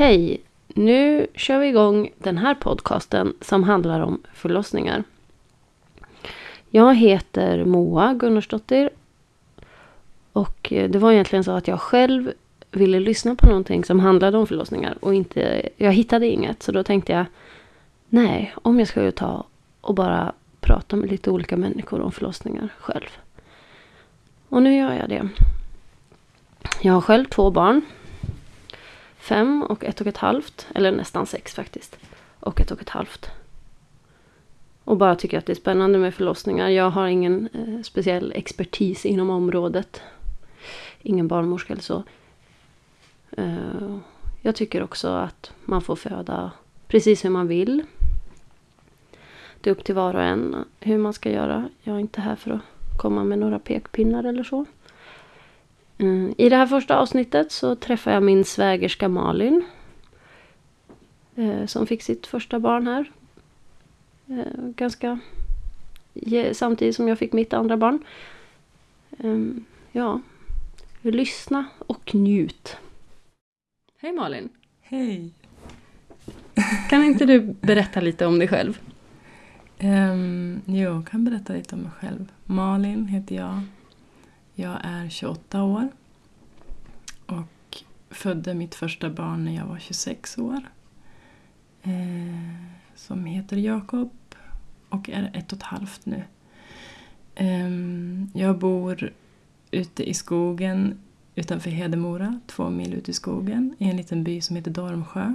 Hej! Nu kör vi igång den här podcasten som handlar om förlossningar. Jag heter Moa Gunnarsdottir. Och det var egentligen så att jag själv ville lyssna på någonting som handlade om förlossningar. Och inte, jag hittade inget. Så då tänkte jag, nej, om jag ska ju ta och bara prata med lite olika människor om förlossningar själv. Och nu gör jag det. Jag har själv två barn. Fem och ett och ett halvt. Eller nästan sex faktiskt. Och ett och ett halvt. Och bara tycker att det är spännande med förlossningar. Jag har ingen eh, speciell expertis inom området. Ingen barnmorska eller så. Eh, jag tycker också att man får föda precis hur man vill. Det är upp till var och en hur man ska göra. Jag är inte här för att komma med några pekpinnar eller så. Mm, I det här första avsnittet så träffar jag min svägerska Malin. Eh, som fick sitt första barn här. Eh, ganska samtidigt som jag fick mitt andra barn. Ehm, ja, lyssna och njut. Hej Malin! Hej! Kan inte du berätta lite om dig själv? Um, jo, jag kan berätta lite om mig själv. Malin heter jag. Jag är 28 år och födde mitt första barn när jag var 26 år. Eh, som heter Jakob och är ett och ett halvt nu. Eh, jag bor ute i skogen utanför Hedemora, två mil ute i skogen, i en liten by som heter Dormsjö.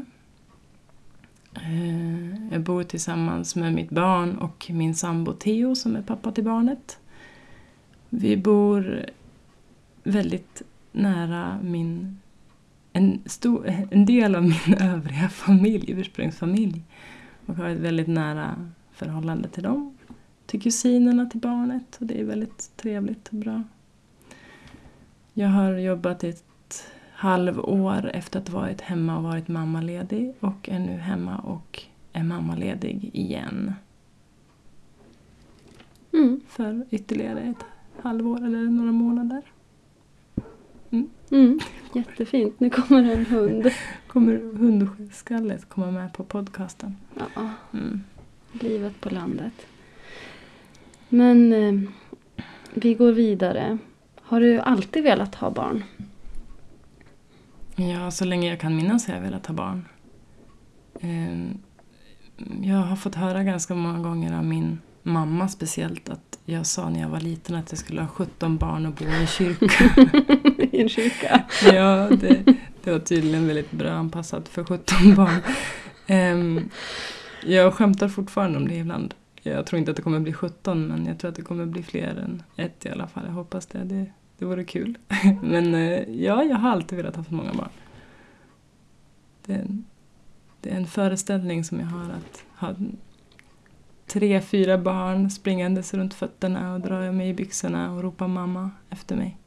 Eh, jag bor tillsammans med mitt barn och min sambo Theo som är pappa till barnet. Vi bor väldigt nära min, en, stor, en del av min övriga familj, ursprungsfamilj. Och har ett väldigt nära förhållande till dem. Till kusinerna till barnet och det är väldigt trevligt och bra. Jag har jobbat ett halvår efter att ha varit hemma och varit mammaledig och är nu hemma och är mammaledig igen. Mm. För ytterligare ett halvår eller några månader. Mm. Mm, jättefint. Nu kommer en hund. kommer hundskallet komma med på podcasten. Ja. Mm. Livet på landet. Men eh, vi går vidare. Har du alltid velat ha barn? Ja, så länge jag kan minnas har jag velat ha barn. Eh, jag har fått höra ganska många gånger av min mamma speciellt att jag sa när jag var liten att jag skulle ha 17 barn och bo i en kyrka. I en kyrka? ja, det, det, var tydligen väldigt bra anpassat för 17 barn. Um, jag skämtar fortfarande om det ibland. Jag tror inte att det kommer bli 17 men jag tror att det kommer bli fler än ett i alla fall. Jag hoppas det. Det, det vore kul. men eh, ja, jag har alltid velat ha så många barn. Det, det är en föreställning som jag har att ha tre, fyra barn springandes runt fötterna och drar mig i byxorna och ropar mamma efter mig.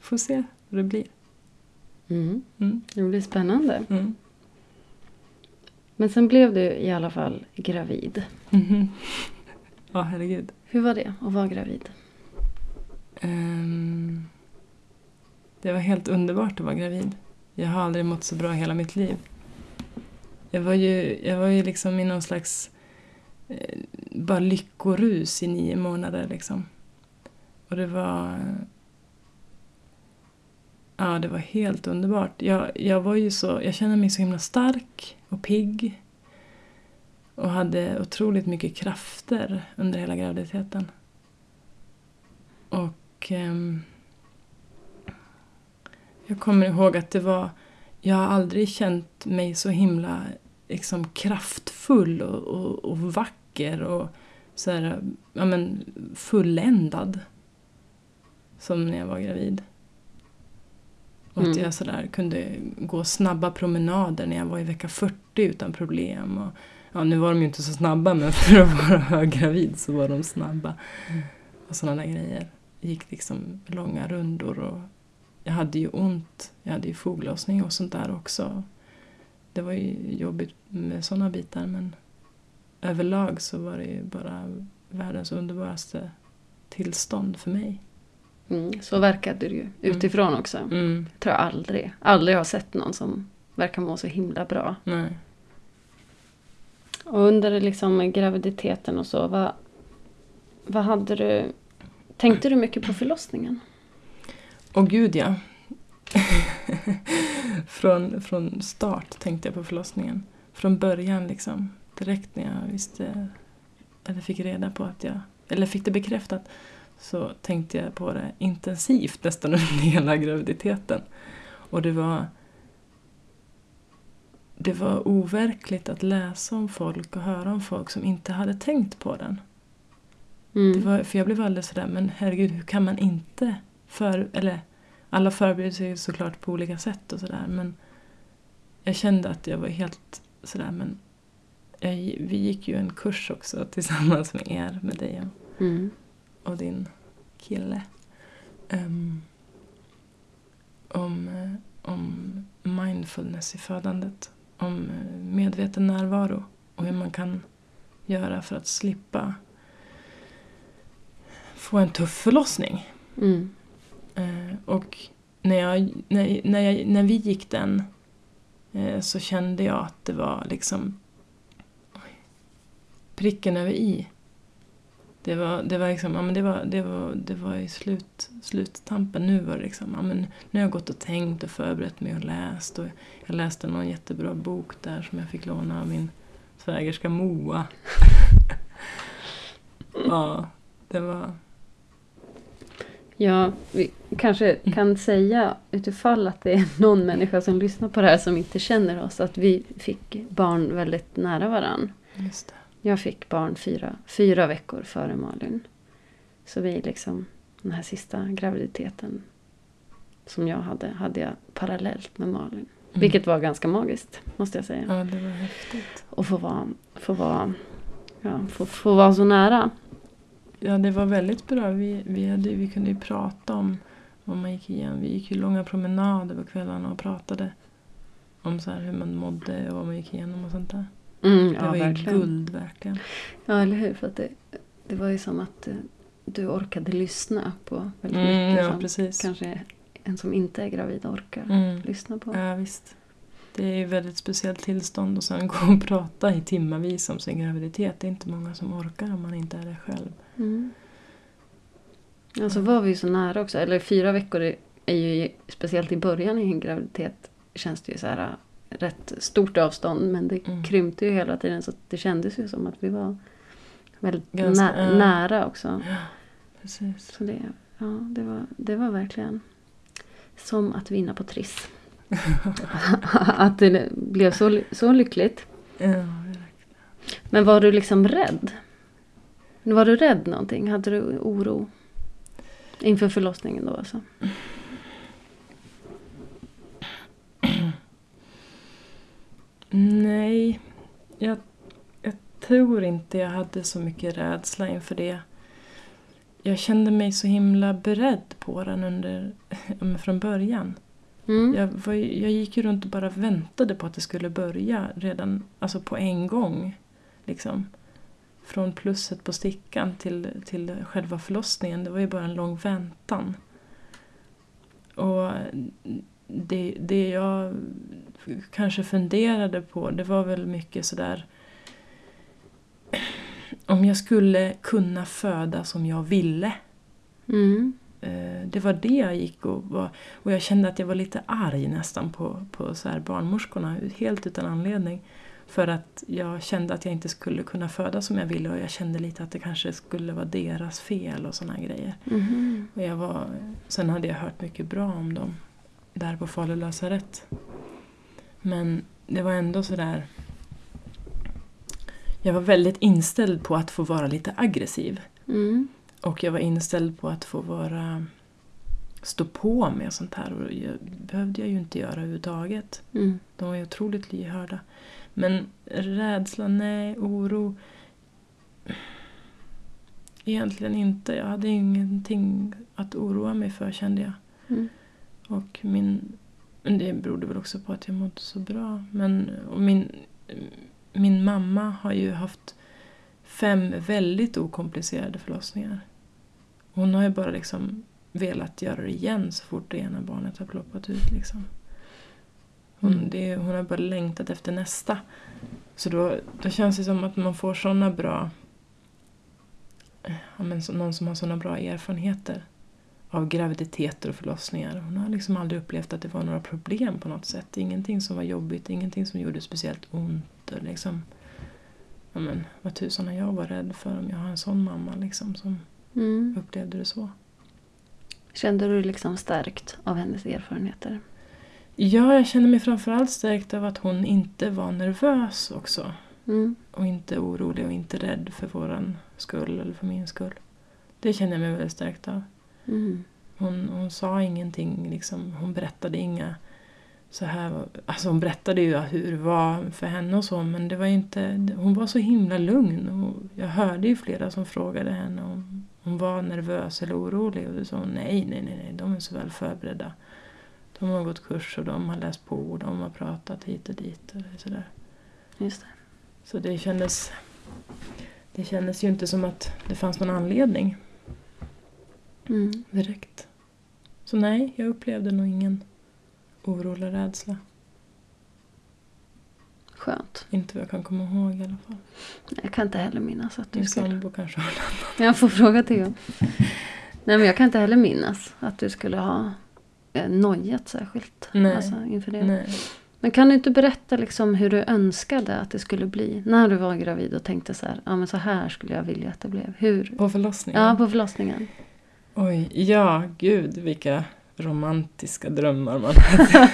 Får se hur det blir. Mm. Mm. Det blir spännande. Mm. Men sen blev du i alla fall gravid. Mm. Ja, herregud. Hur var det att vara gravid? Um, det var helt underbart att vara gravid. Jag har aldrig mått så bra hela mitt liv. Jag var ju, jag var ju liksom i någon slags eh, bara lyckorus i nio månader liksom. Och det var Ja, det var helt underbart. Jag, jag var ju så, jag kände mig så himla stark och pigg. Och hade otroligt mycket krafter under hela graviditeten. Och eh, jag kommer ihåg att det var, jag har aldrig känt mig så himla liksom kraftfull och, och, och vacker och så här, ja men fulländad. Som när jag var gravid. Och mm. att jag sådär kunde gå snabba promenader när jag var i vecka 40 utan problem. Och, ja, nu var de ju inte så snabba men för att vara höggravid så var de snabba. Mm. Och sådana där grejer. Gick liksom långa rundor och jag hade ju ont. Jag hade ju foglossning och sånt där också. Det var ju jobbigt med sådana bitar men överlag så var det ju bara världens underbaraste tillstånd för mig. Mm, så verkade det ju utifrån också. Mm. Jag tror jag aldrig, aldrig har sett någon som verkar må så himla bra. Nej. Och under liksom graviditeten och så, vad, vad hade du... Tänkte du mycket på förlossningen? Och gud ja. från, från start tänkte jag på förlossningen. Från början liksom. Direkt när jag visste, eller fick reda på att jag, eller fick det bekräftat, så tänkte jag på det intensivt nästan under hela graviditeten. Och det var det var overkligt att läsa om folk och höra om folk som inte hade tänkt på den. Mm. Det var, för jag blev alldeles sådär, men herregud hur kan man inte för, eller alla förbereder sig såklart på olika sätt och sådär men jag kände att jag var helt sådär men jag, vi gick ju en kurs också tillsammans med er, med dig och, Mm. Och din kille. Ehm, om, eh, om mindfulness i födandet. Om eh, medveten närvaro och hur man kan göra för att slippa få en tuff förlossning. Mm. Eh, och när, jag, när, när, jag, när vi gick den eh, så kände jag att det var liksom pricken över i. Det var, det var liksom, ja men det var, det var, det var i slut, sluttampen. Nu var det liksom, ja men nu har jag gått och tänkt och förberett mig och läst. Och jag läste någon jättebra bok där som jag fick låna av min svägerska Moa. ja, det var... Ja, vi kanske kan säga utifall att det är någon människa som lyssnar på det här som inte känner oss att vi fick barn väldigt nära varann. Just det. Jag fick barn fyra, fyra veckor före Malin. Så vi liksom, den här sista graviditeten som jag hade, hade jag parallellt med Malin. Mm. Vilket var ganska magiskt, måste jag säga. Ja, det var häftigt. Och få vara, få vara, ja, få, få vara så nära. Ja, det var väldigt bra. Vi, vi, hade, vi kunde ju prata om vad man gick igenom. Vi gick ju långa promenader på kvällarna och pratade om så här hur man mådde och vad man gick igenom och sånt där. Mm, Det ja, var ju verkligen. guld verkligen. Ja, eller hur? För att det, det var ju som att eh, du orkade lyssna på väldigt Mm, mycket ja, som precis. kanske en som inte är gravid orkar Mm. lyssna på. Ja, visst. Det är ju ett väldigt speciellt tillstånd och sen gå och prata i timmavis om sin graviditet. Det är inte många som orkar om man inte är det själv. Mm. Ja, så var vi ju så nära också. Eller fyra veckor är ju, speciellt i början i en graviditet, känns det ju så här rätt stort avstånd. Men det Mm. krympte ju hela tiden så det kändes ju som att vi var väldigt Ganska, nä- ja. nära också. Precis. Så det, ja, det, var, det var verkligen som att vinna på Triss. att det blev så, så lyckligt. Ja. Men var du liksom rädd? Var du rädd någonting? Hade du oro? Inför förlossningen då alltså? Nej, jag, jag tror inte jag hade så mycket rädsla inför det. Jag kände mig så himla beredd på den under, från början. Mm. Jag, var, jag gick ju runt och bara väntade på att det skulle börja redan, alltså på en gång. Liksom. Från plusset på stickan till, till själva förlossningen. Det var ju bara en lång väntan. Och det, det jag kanske funderade på, det var väl mycket sådär om jag skulle kunna föda som jag ville. Mm. Eh, Det var det jag gick och var, och jag kände att jag var lite arg nästan på, på så här barnmorskorna, helt utan anledning. För att jag kände att jag inte skulle kunna föda som jag ville och jag kände lite att det kanske skulle vara deras fel och här grejer. Mhm. Och jag var, sen hade jag hört mycket bra om dem där på Falu lasarett. Men det var ändå sådär... Jag var väldigt inställd på att få vara lite aggressiv. Mm. Och jag var inställd på att få vara stå på och sånt här. Och det behövde jag ju inte göra överhuvudtaget. Mm. De var ju otroligt lyhörda. Men rädsla, nej, oro. Egentligen inte. Jag hade ingenting att oroa mig för kände jag. Mm. Och min... Men det berodde väl också på att jag mådde så bra. Men och min, min mamma har ju haft fem väldigt okomplicerade förlossningar. Hon har ju bara liksom velat göra det igen så fort det ena barnet har ploppat ut. Liksom. Hon, Mm. det, hon har bara längtat efter nästa. Så då, då känns det som att man får såna bra... Ja, men så, någon som har såna bra erfarenheter av graviditeter och förlossningar. Hon har liksom aldrig upplevt att det var några problem på något sätt. Ingenting som var jobbigt, ingenting som gjorde speciellt ont. Och liksom, ja, men, vad tusan har jag varit rädd för om jag har en sån mamma liksom, som Mm. upplevde det så. Kände du dig liksom stärkt av hennes erfarenheter? Ja, jag känner mig framförallt stärkt av att hon inte var nervös också. Mm. Och inte orolig och inte rädd för våran skull eller för min skull. Det känner jag mig väldigt stärkt av. Mm. Hon, hon sa ingenting, liksom, hon berättade inga så här, alltså hon berättade ju hur det var för henne och så men det var inte, hon var så himla lugn och jag hörde ju flera som frågade henne om hon var nervös eller orolig och då sa hon nej, nej, nej, nej, de är så väl förberedda. De har gått kurs och de har läst på och de har pratat hit och dit och sådär. Just det. Så det kändes, det kändes ju inte som att det fanns någon anledning Mm. direkt. Så nej, jag upplevde nog ingen oro eller rädsla. Skönt. Inte vad jag kan komma ihåg i alla fall. Jag kan inte heller minnas att du Min skulle... sambo kanske har Jag får fråga Theo. Nej men jag kan inte heller minnas att du skulle ha eh, nojat särskilt. Nej. Alltså, inför det. Nej. Men kan du inte berätta liksom hur du önskade att det skulle bli? När du var gravid och tänkte så här, ja men så här skulle jag vilja att det blev. Hur? På förlossningen? Ja, på förlossningen. Oj, ja gud vilka romantiska drömmar man hade.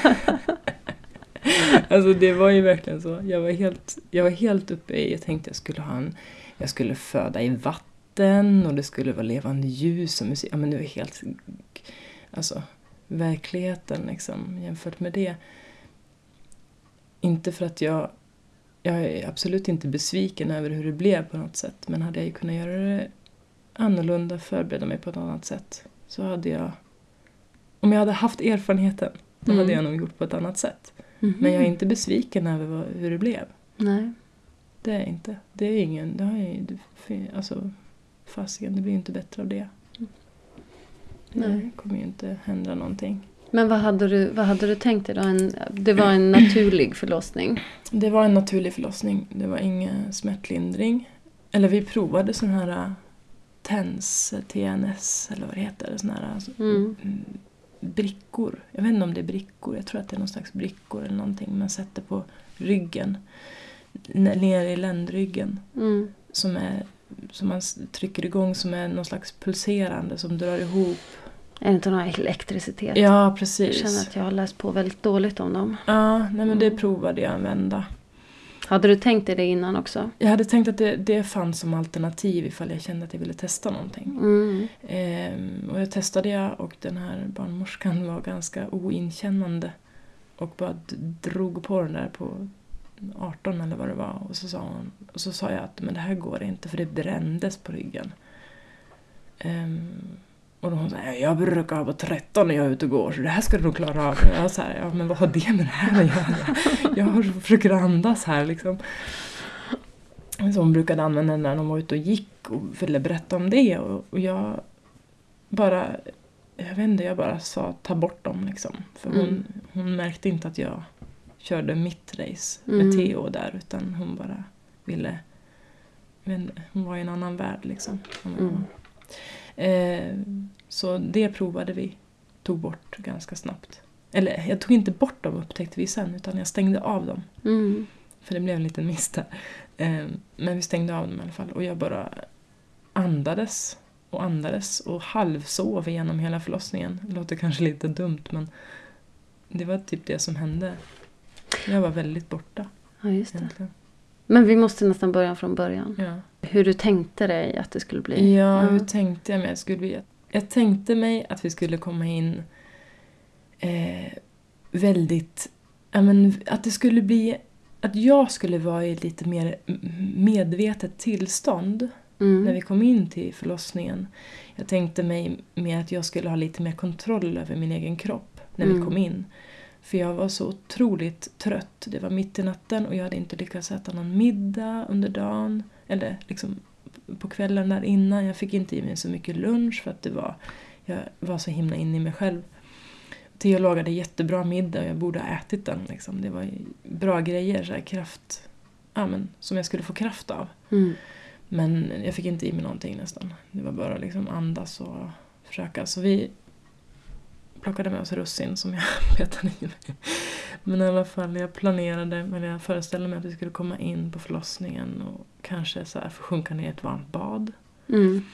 alltså det var ju verkligen så. Jag var helt, jag var helt uppe i, jag tänkte jag skulle ha en, jag skulle föda i vatten och det skulle vara levande ljus och musik. Ja men det var helt, alltså verkligheten liksom jämfört med det. Inte för att jag, jag är absolut inte besviken över hur det blev på något sätt men hade jag ju kunnat göra det annorlunda, förbereda mig på ett annat sätt så hade jag, om jag hade haft erfarenheten, då Mm. hade jag nog gjort på ett annat sätt. Mhm. Men jag är inte besviken över vad, hur det blev. Nej. Det är jag inte. Det är ingen, det har jag alltså fasiken, det blir ju inte bättre av det. Nej. Det kommer ju inte hända någonting. Men vad hade du, vad hade du tänkt dig då? En, det var en naturlig förlossning. Det var en naturlig förlossning. Det var ingen smärtlindring. Eller vi provade sån här TENS, TNS eller vad det heter. Sån här alltså, Mm. mm, brickor. Jag vet inte om det är brickor. Jag tror att det är någon slags brickor eller någonting man sätter på ryggen. Ner i ländryggen. Mm. Som, är, som man trycker igång som är någon slags pulserande som drar ihop. Är det inte någon elektricitet? Ja, Jag precis. känner att jag har läst på väldigt dåligt om dem. Ja, nej men det Mm. provade jag en vända. Hade du tänkt dig det innan också? Jag hade tänkt att det, det fanns som alternativ ifall jag kände att jag ville testa någonting. Mm. Ehm, och jag testade jag och den här barnmorskan var ganska oinkännande. Och bara drog på den där på 18 eller vad det var. Och så sa, hon, och så sa jag att men det här går inte för det brändes på ryggen. Ehm, och då hon sa jag brukar på 13 när jag är ute och går så det här ska du nog klara av. Och jag sa ja men vad har det med det här att göra? Jag försöker andas här liksom. Så hon brukade använda den när hon var ute och gick och ville berätta om det. Och, och jag bara, jag vet inte, jag bara sa ta bort dem liksom. För hon, Mm. hon märkte inte att jag körde mitt race Mm. med Theo där. Utan hon bara ville, inte, hon var i en annan värld liksom. Mm. Eh, så det provade vi, tog bort ganska snabbt. Eller jag tog inte bort dem upptäckte vi sen utan jag stängde av dem. Mm. För det blev en liten miss där. Eh, men vi stängde av dem i alla fall och jag bara andades och andades och halvsov igenom hela förlossningen. Det låter kanske lite dumt men det var typ det som hände. Jag var väldigt borta Ja, just det. egentligen. Men vi måste nästan börja från början. Ja. Hur du tänkte dig att det skulle bli. Ja, hur tänkte jag mig att det skulle bli? Jag tänkte mig att vi skulle komma in eh, väldigt... Ja, men, att det skulle bli... Att jag skulle vara i ett lite mer medvetet tillstånd Mm. när vi kom in till förlossningen. Jag tänkte mig med att jag skulle ha lite mer kontroll över min egen kropp när vi Mm. kom in. För jag var så otroligt trött. Det var mitt i natten och jag hade inte lyckats äta någon middag under dagen. Eller liksom på kvällen där innan. Jag fick inte i mig så mycket lunch för att det var, jag var så himla inne i mig själv. Theo lagade jättebra middag och jag borde ha ätit den. Liksom. Det var bra grejer, så kraft, ja, men, som jag skulle få kraft av. Mm. Men jag fick inte i mig någonting nästan. Det var bara liksom andas och försöka. Så vi plockade med oss russin som jag petade i mig. Men i alla fall, jag planerade, eller jag föreställde mig att vi skulle komma in på förlossningen och kanske så här sjunka ner i ett varmt bad. Mm.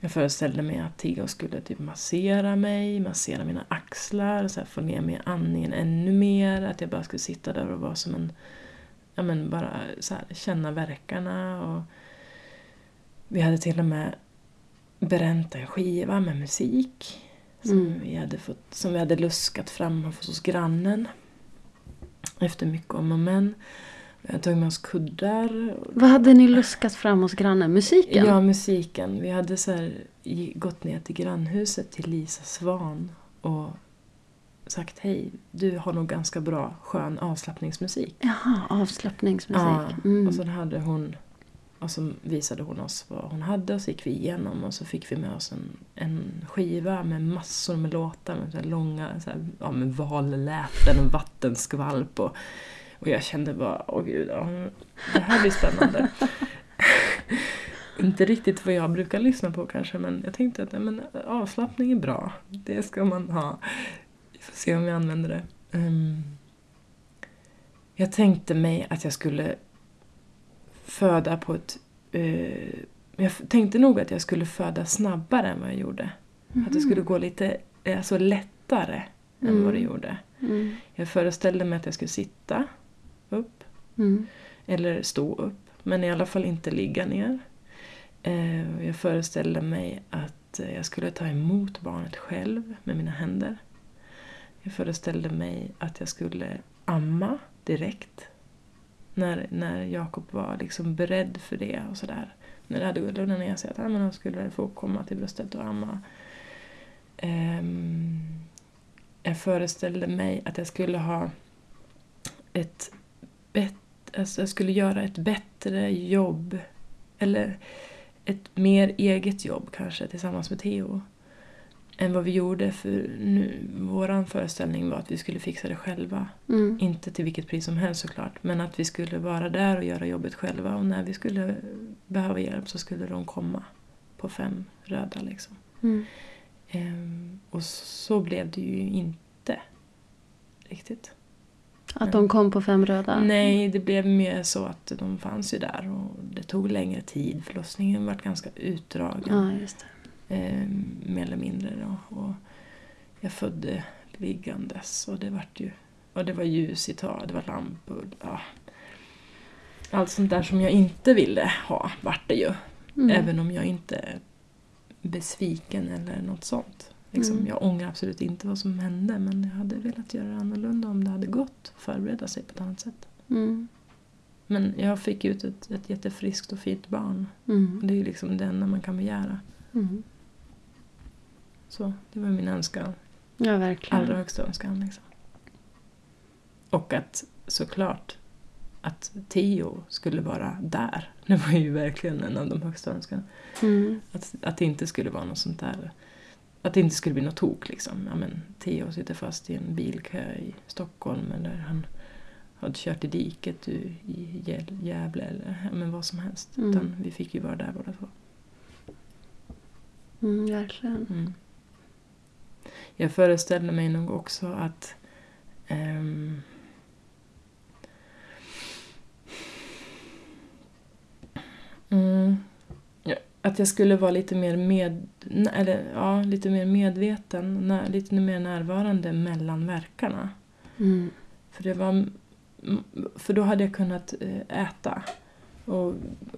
Jag föreställde mig att Theo skulle typ massera mig, massera mina axlar, så här, få ner mig i andningen ännu mer. Att jag bara skulle sitta där och vara som en, ja men bara så här, känna verkarna och vi hade till och med bränt en skiva med musik som, Mm. vi, hade fått, som vi hade luskat fram hos grannen. Efter mycket om och men. Vi hade tagit med oss kuddar. Vad hade ni luskat fram hos grannen? Musiken? Ja, musiken. Vi hade så här, gått ner till grannhuset till Lisa Svan och sagt hej, du har nog ganska bra skön avslappningsmusik. Jaha, avslappningsmusik. Ja, Mm. och så hade hon och så visade hon oss vad hon hade och så gick vi igenom och så fick vi med oss en, en skiva med massor med låtar med så här långa så här, ja, med valläten och vattenskvalp och, och jag kände bara, åh gud, ja, det här blir spännande. Inte riktigt vad jag brukar lyssna på kanske men jag tänkte att ja, men, avslappning är bra. Det ska man ha. Vi får se om vi använder det. Um, jag tänkte mig att jag skulle föda på ett... Eh, jag tänkte nog att jag skulle föda snabbare än vad jag gjorde. Att det skulle gå lite eh, alltså lättare än vad det Mm. gjorde. Mm. Jag föreställde mig att jag skulle sitta upp Mm. eller stå upp, men i alla fall inte ligga ner. Eh, Jag föreställde mig att eh, jag skulle ta emot barnet själv med mina händer. Jag föreställde mig att jag skulle amma direkt när, när Jakob var liksom beredd för det och sådär. När det hade lugnat ner sig att ah, men han skulle få komma till bröstet och amma. Um, jag föreställde mig att jag skulle ha ett bättre alltså jag skulle göra ett bättre jobb. Eller ett mer eget jobb kanske tillsammans med Theo. Än vad vi gjorde för nu. Våran föreställning var att vi skulle fixa det själva. Mm. Inte till vilket pris som helst såklart. Men att vi skulle vara där och göra jobbet själva. Och när vi skulle behöva hjälp så skulle de komma på fem röda liksom. Mm. Ehm, och så blev det ju inte riktigt. Att de kom på fem röda? Nej, det blev mer så att de fanns ju där och det tog längre tid. Förlossningen var ganska utdragen. Ja, just det. Eh, mer eller mindre då. Och jag födde liggandes och det var ju och det var ljus i taget, det var lampor. Ja. Allt sånt där som jag inte ville ha vart det ju. Mm. Även om jag inte är besviken eller något sånt. Liksom, Mm. Jag ångrar absolut inte vad som hände men jag hade velat göra det annorlunda om det hade gått. Förbereda sig på ett annat sätt. Mm. Men jag fick ut ett, ett jättefriskt och fint barn. Mm. Och det är liksom det enda man kan begära. Mm. Så det var min önskan. Ja, verkligen. Allra högsta önskan. Liksom. Och att såklart att Theo skulle vara där. Det var ju verkligen en av de högsta önskan. Mm. Att, att det inte skulle vara något sånt där. Att det inte skulle bli något tok liksom. Ja, men Theo sitter fast i en bilkö i Stockholm eller han hade kört i diket i Gävle eller ja, men vad som helst. Mm. Utan vi fick ju vara där båda två. Mm, verkligen. Mm. Jag föreställer mig nog också att ja, att jag skulle vara lite mer med, eller, ja, lite mer medveten, när, lite mer närvarande mellan verkarna. Mm. För, det var, för då hade jag kunnat eh, äta och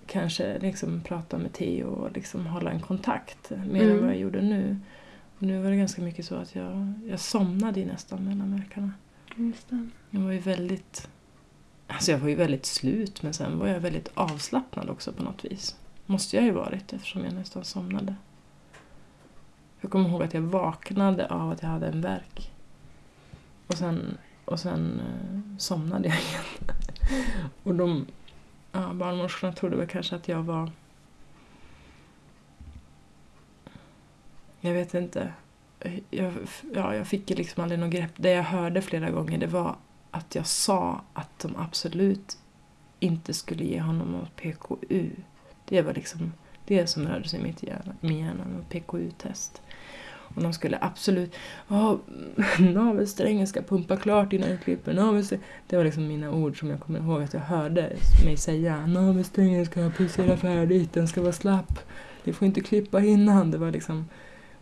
kanske liksom prata med Theo och liksom hålla en kontakt mer än Mm. vad jag gjorde nu. Nu var det ganska mycket så att jag, jag somnade nästan mellan verkarna. Just det. Jag var ju väldigt Alltså jag var ju väldigt slut men sen var jag väldigt avslappnad också på något vis. Måste jag ju varit eftersom jag nästan somnade. Jag kommer ihåg att jag vaknade av att jag hade en värk. Och sen, och sen eh, somnade jag igen. och de ja, barnmorskorna trodde väl kanske att jag var... Jag vet inte. jag, ja, jag fick liksom aldrig något grepp. Det jag hörde flera gånger det var att jag sa att de absolut inte skulle ge honom något PKU. Det var liksom det som rörde sig i mitt hjärna, min hjärna, något PKU-test. Och de skulle absolut, ja, navelsträngen ska pumpa klart innan jag klipper, navelsträngen. Det var liksom mina ord som jag kommer ihåg att jag hörde mig säga. Navelsträngen ska pulsera färdigt, den ska vara slapp. Ni får inte klippa innan. Det var liksom,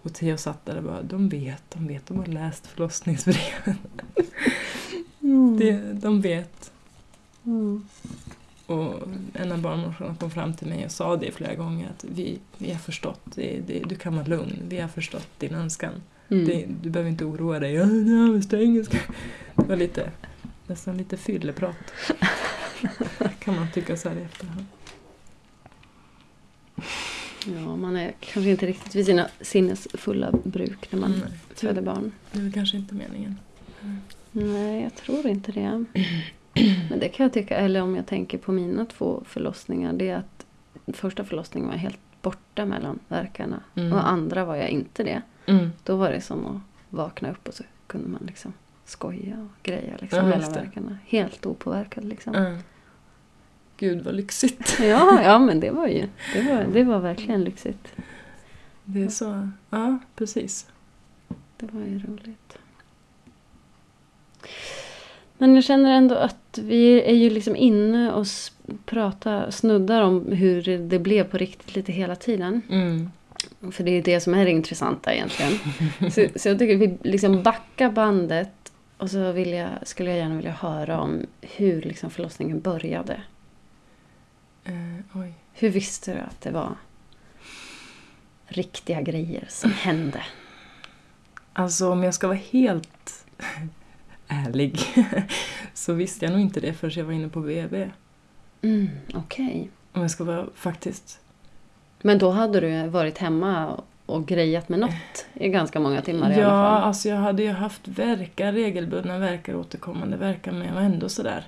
och Theo satt där och bara, de vet, de vet, de har läst förlossningsbreven. Mm. Det, de vet. Mm. Och en av barnmorskorna kom fram till mig och sa det flera gånger att vi, vi har förstått, det, det, du kan vara lugn, vi har förstått din önskan. Mm. Det, du behöver inte oroa dig. Ja, nej, men stå engelska. Det var lite, nästan lite fylleprat. kan man tycka så här i efterhand. Ja, man är kanske inte riktigt vid sina sinnesfulla bruk när man Nej, föder barn. det är kanske inte meningen. Nej, jag tror inte det. Men det kan jag tycka, eller om jag tänker på mina två förlossningar, det är att första förlossningen var helt borta mellan verkarna. Mm. Och andra var jag inte det. Mm. Då var det som att vakna upp och så kunde man liksom skoja och greja liksom Ja, mellan verkarna. Helt opåverkad liksom. Gud vad lyxigt. Ja, ja, men det var ju, det var, det var verkligen lyxigt. Det är så, ja precis. Det var ju roligt. Men jag känner ändå att vi är ju liksom inne och pratar, snuddar om hur det blev på riktigt lite hela tiden. Mm. För det är det som är det intressanta egentligen. så, så jag tycker att vi liksom backar bandet och så vill jag, skulle jag gärna vilja höra om hur liksom förlossningen började. Oj. Hur visste du att det var riktiga grejer som hände? Alltså om jag ska vara helt ärlig så visste jag nog inte det förrän jag var inne på BB. Mm, Okej. Om jag ska vara faktiskt. Men då hade du varit hemma och- grejat med något i ganska många timmar i alla Ja, fall. alltså jag hade ju haft verkar, regelbundna verkar, återkommande verkar men jag var ändå sådär.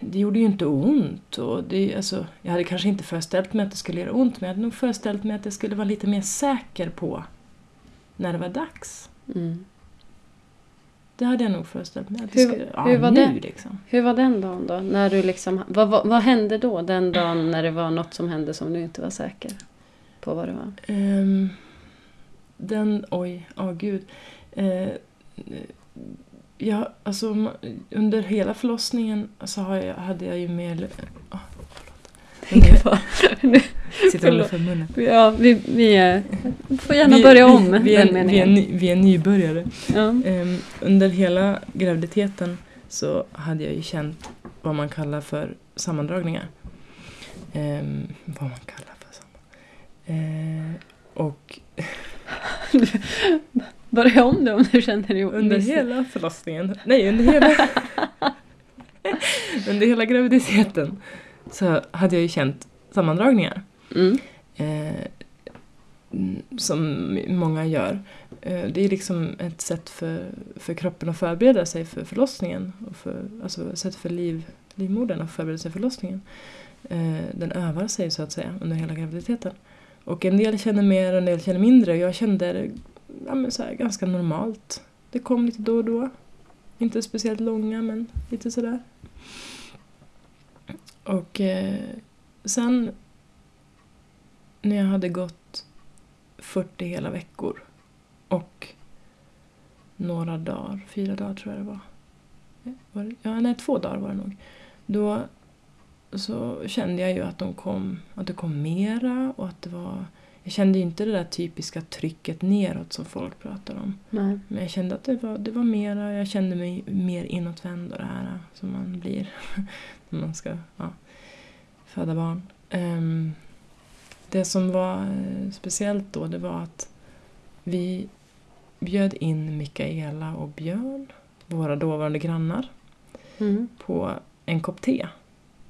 Det gjorde ju inte ont och det, alltså, jag hade kanske inte föreställt mig att det skulle göra ont men jag hade nog föreställt mig att jag skulle vara lite mer säker på när det var dags. Mm. Det hade jag nog föreställt mig. Att Hur- det skulle, ja, hur var nu det? liksom. Hur var den dagen då? När du liksom, vad, vad, vad hände då den dagen när det var något som hände som du inte var säker på vad det var? Ehm, den, oj, ja gud. Uh, ja, alltså under hela förlossningen så har jag, hade jag ju med... Oh, sitter och håller för munnen. ja, vi, vi får gärna Vi- börja om vi, vi, är, den vi, är, meningen. vi är nybörjare. Ja. Ehm, under hela graviditeten så hade jag ju känt vad man kallar för sammandragningar. Ehm, vad man kallar för sammandragningar. och Börja om det om du känner dig under miss- hela förlossningen, nej under hela, under hela graviditeten så hade jag ju känt sammandragningar. Mm. Eh, mm, som många gör. Eh, det är liksom ett sätt för, för kroppen att förbereda sig för förlossningen. Och för, alltså ett sätt för liv, livmodern att förbereda sig för förlossningen. Eh, den övar sig så att säga under hela graviditeten. Och en del känner mer och en del känner mindre. Jag kände ja, men så här, ganska normalt. Det kom lite då och då. Inte speciellt långa men lite sådär. Och eh, sen när jag hade gått 40 hela veckor och några dagar, fyra dagar tror jag det var. Eh, var det? Ja, nej, två dagar var det nog. Då så kände jag ju att, de kom, att det kom mera och att det var... Jag kände inte det där typiska trycket neråt som folk pratar om. Nej. Men jag kände att det var, det var mera, jag kände mig mer inåtvänd och det här som man blir när man ska ja, föda barn. Ehm, det som var eh, speciellt då det var att vi bjöd in Mikaela och Björn, våra dåvarande grannar, Mm. på en kopp te.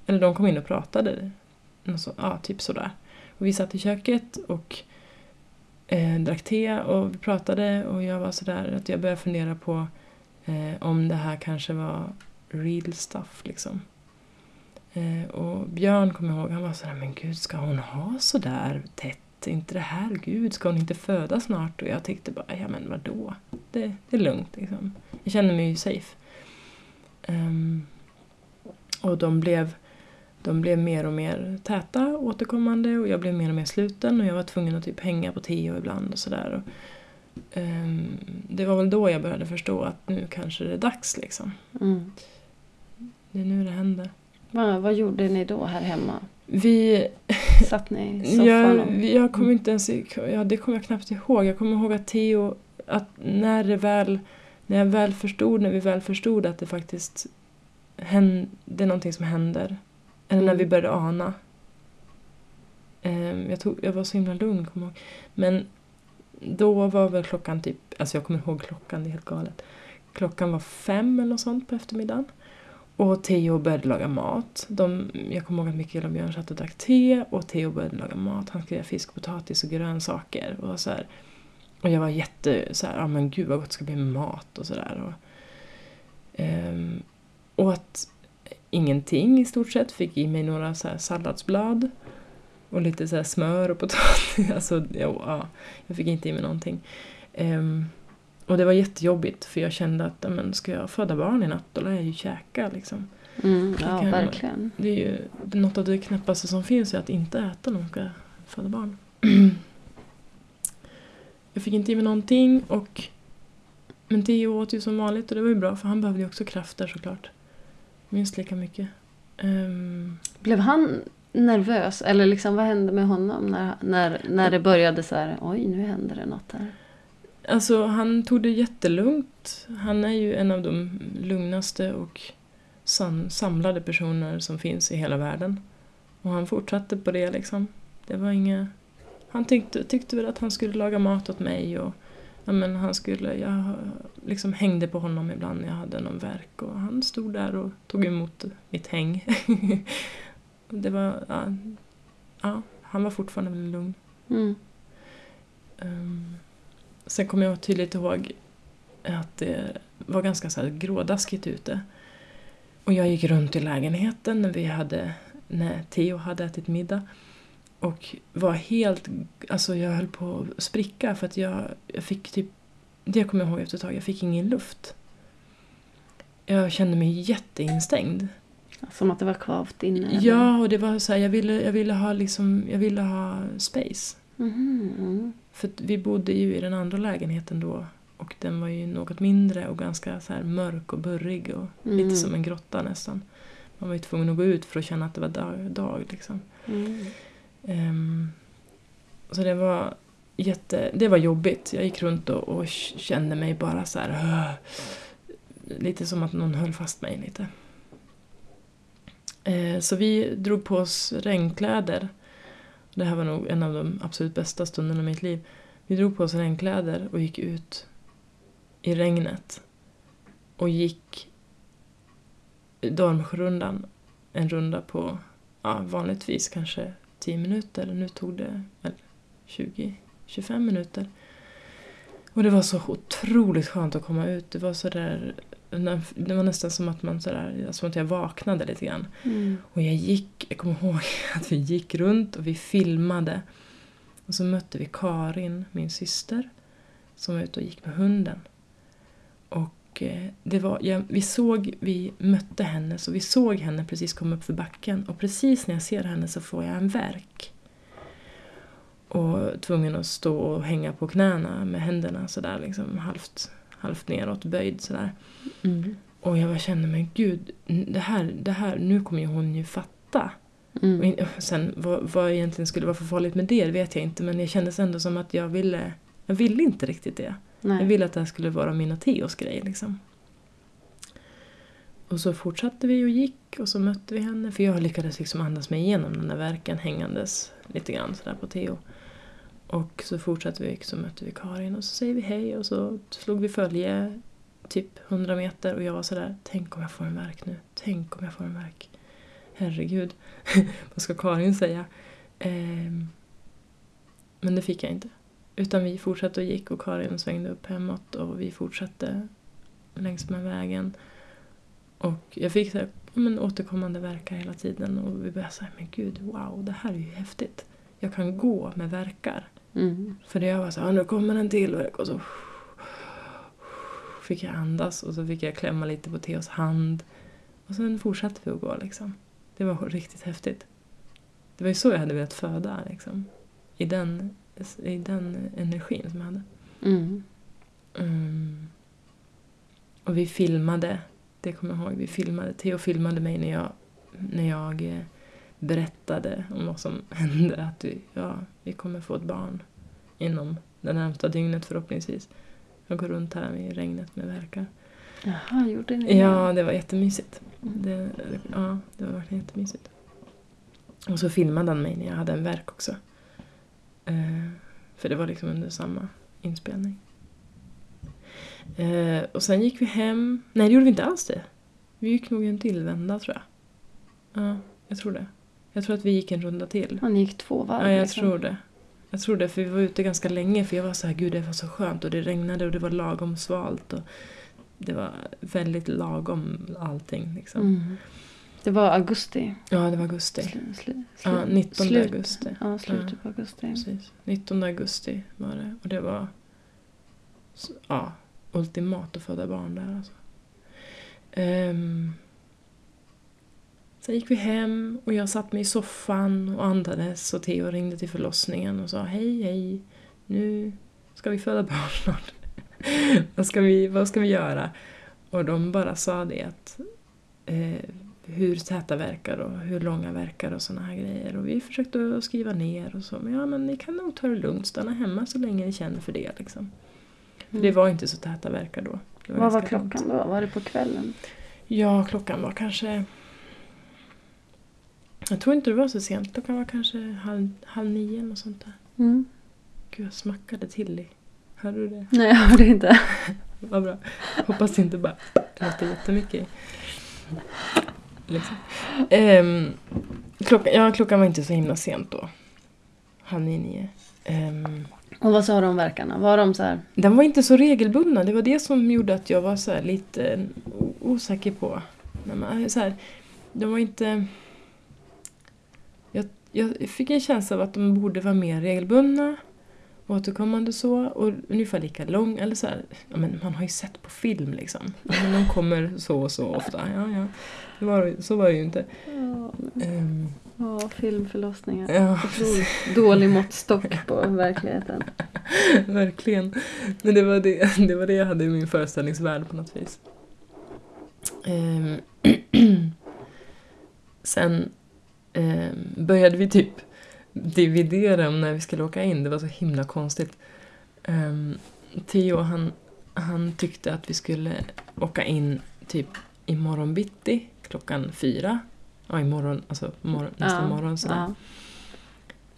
Eller de kom in och pratade. Så, ja, typ sådär. Och vi satt i köket och eh, drack te och vi pratade och jag var sådär att jag började fundera på eh, om det här kanske var real stuff liksom. Eh, och Björn kom ihåg, han var sådär, men gud ska hon ha sådär tätt inte det här Gud? Ska hon inte föda snart? Och jag tyckte bara, ja men vadå? Det, det är lugnt liksom. Jag kände mig ju safe. Um, och de blev, de blev mer och mer täta, återkommande och jag blev mer och mer sluten och jag var tvungen att typ hänga på Tio ibland och sådär. Um, det var väl då jag började förstå att nu kanske det är dags liksom. Mm. Det är nu det händer. Va, vad gjorde ni då här hemma? Vi... Satt ni i soffan? Jag, och- jag kommer inte ens... Ja, det kommer jag knappt ihåg. Jag kommer ihåg att Theo... Att när det väl... När jag väl förstod, när vi väl förstod att det faktiskt hände, det är någonting som händer. Eller när vi började ana. Ehm, jag, tog, jag var så himla lugn, kommer jag ihåg. Men då var väl klockan typ... Alltså jag kommer ihåg klockan, det är helt galet. Klockan var fem eller något sånt på eftermiddagen. Och Theo började laga mat. De, jag kommer ihåg att Mikael och Björn satt och drack te och Theo började laga mat. Han skulle göra fisk, potatis och grönsaker. Och, så här. och jag var jätte så här, ja men gud vad gott det ska bli med mat och sådär. Och, um, och att ingenting i stort sett. Fick i mig några så salladsblad. Och lite så här smör och potatis. Alltså, ja, ja, jag fick inte i mig någonting. Ehm, och det var jättejobbigt för jag kände att men, ska jag föda barn i natt då lär jag ju käka liksom. Mm, ja, kan- verkligen. Det är ju något av det knäppaste som finns är att inte äta när man ska föda barn. jag fick inte i mig någonting och men Theo åt ju som vanligt och det var ju bra för han behövde ju också krafter såklart. Minst lika mycket. Ehm, Blev han nervös? Eller liksom, vad hände med honom när, när, när det började så här, oj nu händer det något här. Alltså han tog det jättelugnt. Han är ju en av de lugnaste och sam- samlade personer som finns i hela världen. Och han fortsatte på det liksom. Det var inga... Han tyckte, tyckte väl att han skulle laga mat åt mig och ja, men han skulle... Jag liksom hängde på honom ibland när jag hade någon verk och han stod där och tog emot mitt häng. det var... Ja, ja, han var fortfarande väldigt lugn. Mm. Um, sen kommer jag tydligt ihåg att det var ganska så här grådaskigt ute. Och jag gick runt i lägenheten när vi hade, när Theo hade ätit middag. Och var helt, alltså jag höll på att spricka för att jag, jag fick typ, det kommer jag ihåg efter ett tag, jag fick ingen luft. Jag kände mig jätteinstängd. Som att det var kvavt inne? eller? Ja, och det var så här, jag ville, jag ville ha liksom, jag ville ha space. Mm. För att vi bodde ju i den andra lägenheten då och den var ju något mindre och ganska så här mörk och burrig och Mm. lite som en grotta nästan. Man var ju tvungen att gå ut för att känna att det var dag. dag liksom. Mm. Um, så det var jätte, det var jobbigt. Jag gick runt och, och kände mig bara så här uh, lite som att någon höll fast mig lite. Uh, så vi drog på oss regnkläder. Det här var nog en av de absolut bästa stunderna i mitt liv. Vi drog på oss regnkläder och gick ut i regnet. Och gick Dormsjörundan. En runda på ja, vanligtvis kanske 10 minuter. Nu tog det väl 20-25 minuter. Och det var så otroligt skönt att komma ut. Det var så där, det var nästan som att, man så där, som att jag vaknade lite grann. Mm. Och jag gick, jag kommer ihåg att vi gick runt och vi filmade. Och så mötte vi Karin, min syster, som var ute och gick med hunden. Och det var, ja, vi såg, vi mötte henne, så vi såg henne precis komma upp för backen. Och precis när jag ser henne så får jag en verk. Och tvungen att stå och hänga på knäna med händerna sådär liksom halvt, halvt neråt, böjd sådär. Mm. Och jag bara kände, men gud, det här, det här, nu kommer ju hon ju fatta. Mm. sen vad, vad egentligen skulle vara för farligt med det, det vet jag inte. Men jag kändes ändå som att jag ville, jag ville inte riktigt det. Jag ville att det här skulle vara min och Theos grej liksom. Och så fortsatte vi och gick och så mötte vi henne. För jag lyckades liksom andas mig igenom den där verken hängandes lite grann sådär på Theo. Och så fortsatte vi och så mötte vi Karin och så säger vi hej och så slog vi följe typ 100 meter och jag var sådär, tänk om jag får en verk nu. Tänk om jag får en verk. Herregud, vad ska Karin säga? Eh, men det fick jag inte. Utan vi fortsatte och gick och Karin svängde upp hemåt och vi fortsatte längs med vägen. Och jag fick så här, men, återkommande verkar hela tiden och vi började säga men gud, wow, det här är ju häftigt. jag kan gå med verkar. Mm. För jag var så här, nu kommer en till verk och så fick jag andas och så fick jag klämma lite på Theos hand. Och sen fortsatte vi att gå liksom. Det var riktigt häftigt. Det var ju så jag hade velat föda liksom. I den, i den energin som jag hade. Mm. Mm. Och vi filmade, det kommer jag ihåg, vi filmade, Theo filmade mig när jag, när jag eh, berättade om vad som hände. Att vi, ja, vi kommer få ett barn inom det närmsta dygnet förhoppningsvis. Jag går runt här i regnet med verkar. Jaha, gjorde ni det? Ja, det var jättemysigt. Mm. Det, ja, det var verkligen jättemysigt. Och så filmade han mig när jag hade en verk också. Eh, för det var liksom under samma inspelning. Eh, och sen gick vi hem. Nej, det gjorde vi inte alls det. Vi gick nog en till vända tror jag. Ja, jag tror det. Jag tror att vi gick en runda till. Han gick två varv. Ja, jag liksom. tror det. Jag tror det, för vi var ute ganska länge för jag var så här, gud det var så skönt och det regnade och det var lagom svalt och det var väldigt lagom allting liksom. Mm. Det var augusti. Ja, det var augusti. Slu, slu, Ja, 19 slut. augusti. Ja, slutet på augusti. Precis. 19 augusti var det. Och det var ja, ultimat att föda barn där alltså. Ehm, sen gick vi hem och jag satt mig i soffan och andades och Theo ringde till förlossningen och sa hej hej, nu ska vi föda barn snart. vad, ska vi, vad ska vi göra? Och de bara sa det att eh, hur täta verkar och hur långa verkar och såna här grejer. Och vi försökte att skriva ner och så. Men ja, men ni kan nog ta det lugnt, stanna hemma så länge ni känner för det liksom. För det var inte så täta verkar då. Mm. Vad var klockan lugnt. då? Var det på kvällen? Ja, klockan var kanske... Jag tror inte det var så sent. Klockan var kanske halv, halv nio eller sånt där. Mm. Gud, jag smackade till i. Hörde du det? Nej, jag hörde inte. Vad bra. Hoppas det inte bara låter jättemycket. Liksom. Ehm, klockan, ja, klockan var inte så himla sent då. Halv nio, nio. Ehm, Och vad sa de verkarna? Var de så här? den var inte så regelbundna. Det var det som gjorde att jag var så lite osäker på. Nej, men, så här, de var inte... Jag, jag fick en känsla av att de borde vara mer regelbundna. Återkommande så. Och ungefär lika lång. Eller så här, ja, men man har ju sett på film liksom. Ja, men de kommer så och så ofta. Ja, ja. Det var, så var det ju inte. Ja, Ehm, ja filmförlossningar. ja, dålig måttstock på verkligheten. Verkligen. Men det var det, det var det jag hade i min föreställningsvärld på något vis. Ehm, Sen ehm, började vi typ dividera om när vi skulle åka in. Det var så himla konstigt. Um, Theo han, han tyckte att vi skulle åka in typ imorgon bitti klockan fyra. Ja, imorgon, alltså morgon, nästa ja, morgon. Sådär. Ja.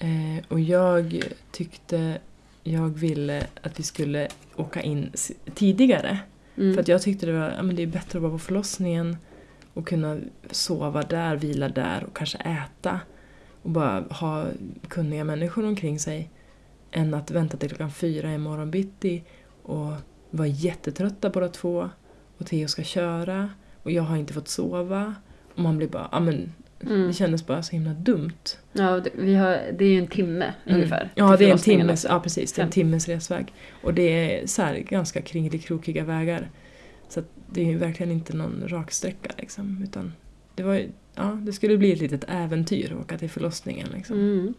Eh, och jag tyckte, jag ville att vi skulle åka in tidigare. Mm. För att jag tyckte det var ja, men det är bättre att vara på förlossningen och kunna sova där, vila där och kanske äta. Och bara ha kunniga människor omkring sig. Än att vänta till klockan fyra imorgon bitti och vara jättetrötta båda två. Och Theo ska köra och jag har inte fått sova. Och man blir bara, ja men Mm. det kändes bara så himla dumt. Ja, det, vi har, det är ju en timme ungefär. Mm. Ja, till det är en timmes, också. ja, precis, det är en timmes resväg. Och det är så här, ganska kringelikrokiga vägar. Så det är ju verkligen inte någon raksträcka liksom. Utan det, var, ja, det skulle bli ett litet äventyr att åka till förlossningen. Liksom. Mm.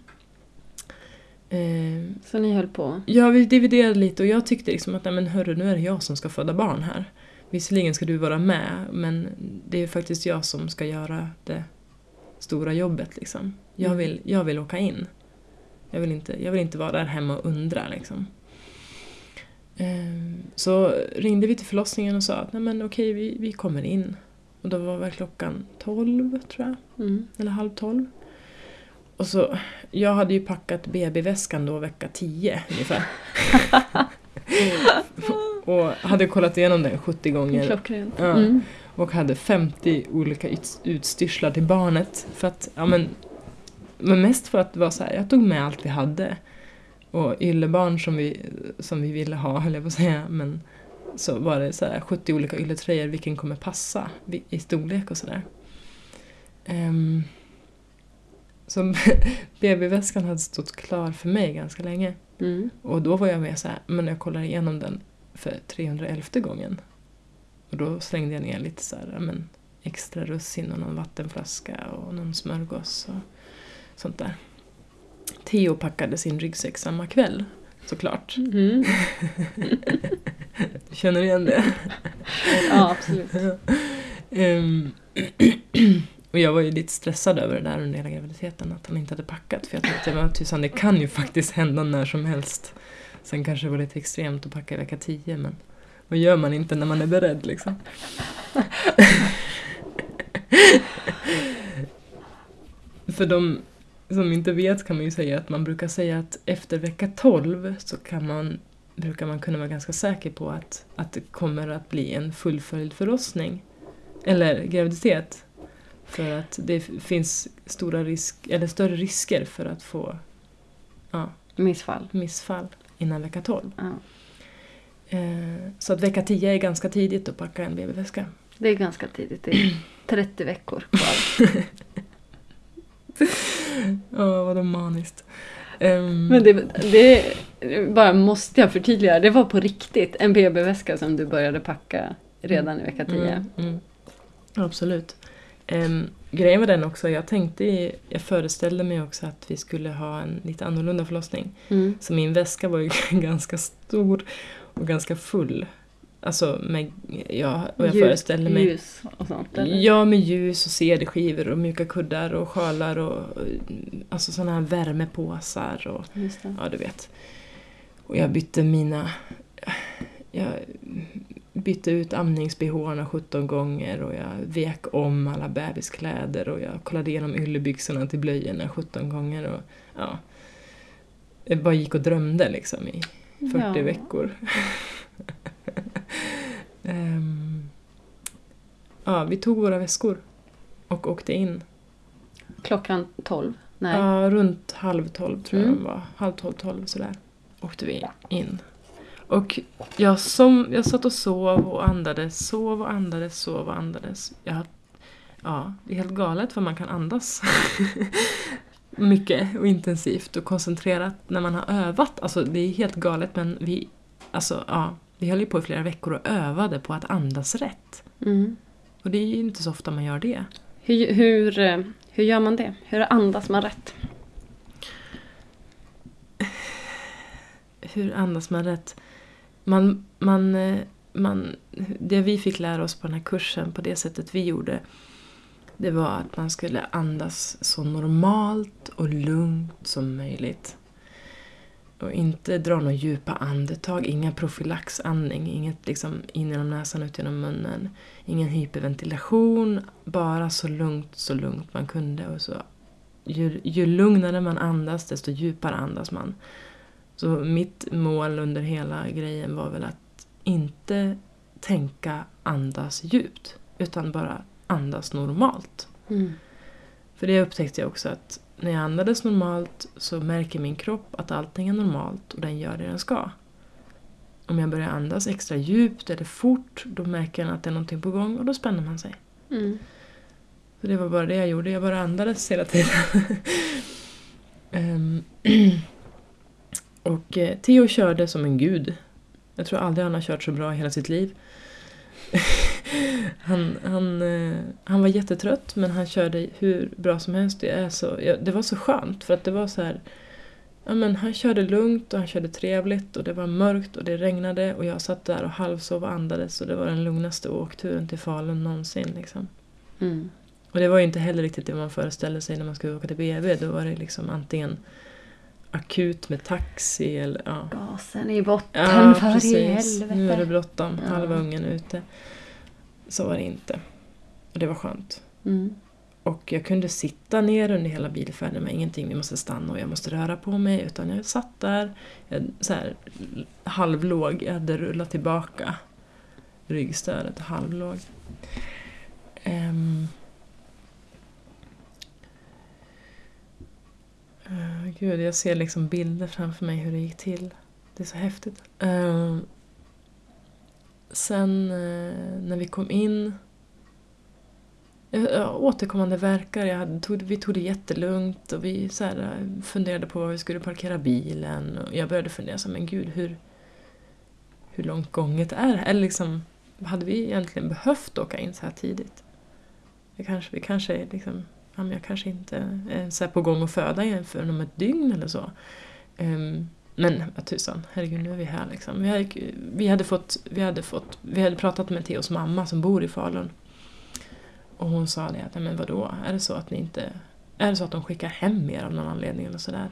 Eh, Så ni höll på? ja, vi dividerade lite och jag tyckte liksom att nej, men hörru, nu är det jag som ska föda barn här. Visserligen ska du vara med, men det är faktiskt jag som ska göra det stora jobbet. Liksom. Jag, Mm. vill, jag vill åka in. Jag vill inte, jag vill inte vara där hemma och undra. Liksom. Ehm, Så ringde vi till förlossningen och sa att nej men okej, vi, vi kommer in. Och då var väl klockan 12, tror jag. Mm. Eller halv tolv. Och så, jag hade ju packat BB-väskan då vecka 10 ungefär. och hade kollat igenom den 70 gånger. Klockrent. Ja. Mm. Och hade 50 olika ut- utstyrslar till barnet. För att, ja men, men mest för att det var så här, jag tog med allt vi hade. Och yllebarn som vi, som vi ville ha, höll jag på att säga. Men så var det så här 70 olika ylletröjor, vilken kommer passa i storlek och sådär. Ehm, Så BB-väskan hade stått klar för mig ganska länge. Mm. Och då var jag med så här, men jag kollar igenom den för 311 gången. Och då slängde jag ner lite så här, men, extra russin och någon vattenflaska och någon smörgås och sånt där. Theo packade sin ryggsäck samma kväll, såklart. Mm. Du känner igen det? Ja, absolut. Ehm, och jag var ju lite stressad över det där under hela graviditeten, att han inte hade packat. För jag tänkte, men tusan, det kan ju faktiskt hända när som helst. Sen kanske det var lite extremt att packa i vecka 10, men vad gör man inte när man är beredd liksom? För de som inte vet kan man ju säga att man brukar säga att efter vecka 12 så kan man, brukar man kunna vara ganska säker på att, att det kommer att bli en fullföljd förlossning. Eller graviditet. För att det finns stora risk, eller större risker för att få ja, Missfall. missfall innan vecka 12. Ja. Eh, så att vecka 10 är ganska tidigt att packa en BB-väska. Det är ganska tidigt. Det är 30 veckor kvar. Ja, vad maniskt. Ehm, Men det, det bara måste jag förtydliga. Det var på riktigt en BB-väska som du började packa redan i vecka 10. Mm, mm. Absolut. Um, grejen var den också, jag tänkte, jag föreställde mig också att vi skulle ha en lite annorlunda förlossning. Mm. Så min väska var ju ganska stor och ganska full. Alltså, med, ja, och jag Ljus- föreställde mig... Ljus och sånt eller? Ja, med ljus och CD-skivor och mjuka kuddar och sjalar och alltså sådana här värmepåsar och ja, du vet. Och jag bytte mina... Jag bytte ut amningsbehåarna 17 gånger och jag vek om alla bebiskläder och jag kollade igenom yllebyxorna till blöjorna 17 gånger och ja. Jag bara gick och drömde liksom i 40 Ja. veckor. Ehm, ja, vi tog våra väskor och åkte in. Klockan 12? Nej. Ja, runt halv tolv tror jag Mm. de var. Halv tolv, tolv sådär. Åkte vi in. Och jag, som, jag satt och sov och andades, sov och andades, sov och andades. Jag, ja, det är helt galet vad man kan andas. Mycket och intensivt och koncentrerat när man har övat. Alltså det är helt galet men vi, alltså, ja, vi höll ju på i flera veckor och övade på att andas rätt. Mm. Och det är ju inte så ofta man gör det. Hur, hur, eh, hur gör man det? Hur andas man rätt? hur andas man rätt? Man, man, eh, man, det vi fick lära oss på den här kursen på det sättet vi gjorde det var att man skulle andas så normalt och lugnt som möjligt. Och inte dra några djupa andetag, inga profylaxandning, inget liksom in genom näsan ut genom munnen. Ingen hyperventilation, bara så lugnt, så lugnt man kunde. Och så, ju, ju lugnare man andas, desto djupare andas man. Så mitt mål under hela grejen var väl att inte tänka andas djupt, utan bara andas normalt. Mm. För det upptäckte jag också att när jag andades normalt så märker min kropp att allting är normalt och den gör det den ska. Om jag börjar andas extra djupt eller fort då märker den att det är någonting på gång och då spänner man sig. Mm. Så det var bara det jag gjorde, jag bara andades hela tiden. Ehm, och eh, Theo körde som en gud. Jag tror aldrig han har kört så bra i hela sitt liv. han, han, eh, han var jättetrött men han körde hur bra som helst. Det, är så, det var så skönt för att det var så här Ja, men han körde lugnt och han körde trevligt och det var mörkt och det regnade och jag satt där och halvsov och andades och det var den lugnaste åkturen till Falun någonsin. Liksom. Mm. Och det var ju inte heller riktigt det man föreställde sig när man skulle åka till BB. Då var det liksom antingen akut med taxi eller ja. Gasen i botten Ja, för i precis. helvete. Nu är det bråttom. Ja. Halva ungen är ute. Så var det inte. Och det var skönt. Mm. Och jag kunde sitta ner under hela bilfärden med ingenting, vi måste stanna och jag måste röra på mig. Utan jag satt där, jag, så här, halvlåg, jag hade rullat tillbaka ryggstödet och halvlåg. Um, gud, jag ser liksom bilder framför mig hur det gick till. Det är så häftigt. Ehm, sen eh, när vi kom in eh, Ja, återkommande verkar. Jag hade, tog, vi tog det jättelugnt och vi så här, eh, funderade på var vi skulle parkera bilen. Och jag började fundera, så, men gud, hur, hur långt gånget är Eller liksom, hade vi egentligen behövt åka in så här tidigt? Jag kanske, vi kanske liksom, ja, men jag kanske inte är så här på gång att föda igen förrän om ett dygn eller så. Um, men vad tusan, herregud nu är vi här liksom. Vi hade, vi hade, fått, vi hade, fått, vi hade pratat med Theos mamma som bor i Falun. Och hon sa det att, men vadå, är det så att ni inte... Är det så att de skickar hem er av någon anledning eller sådär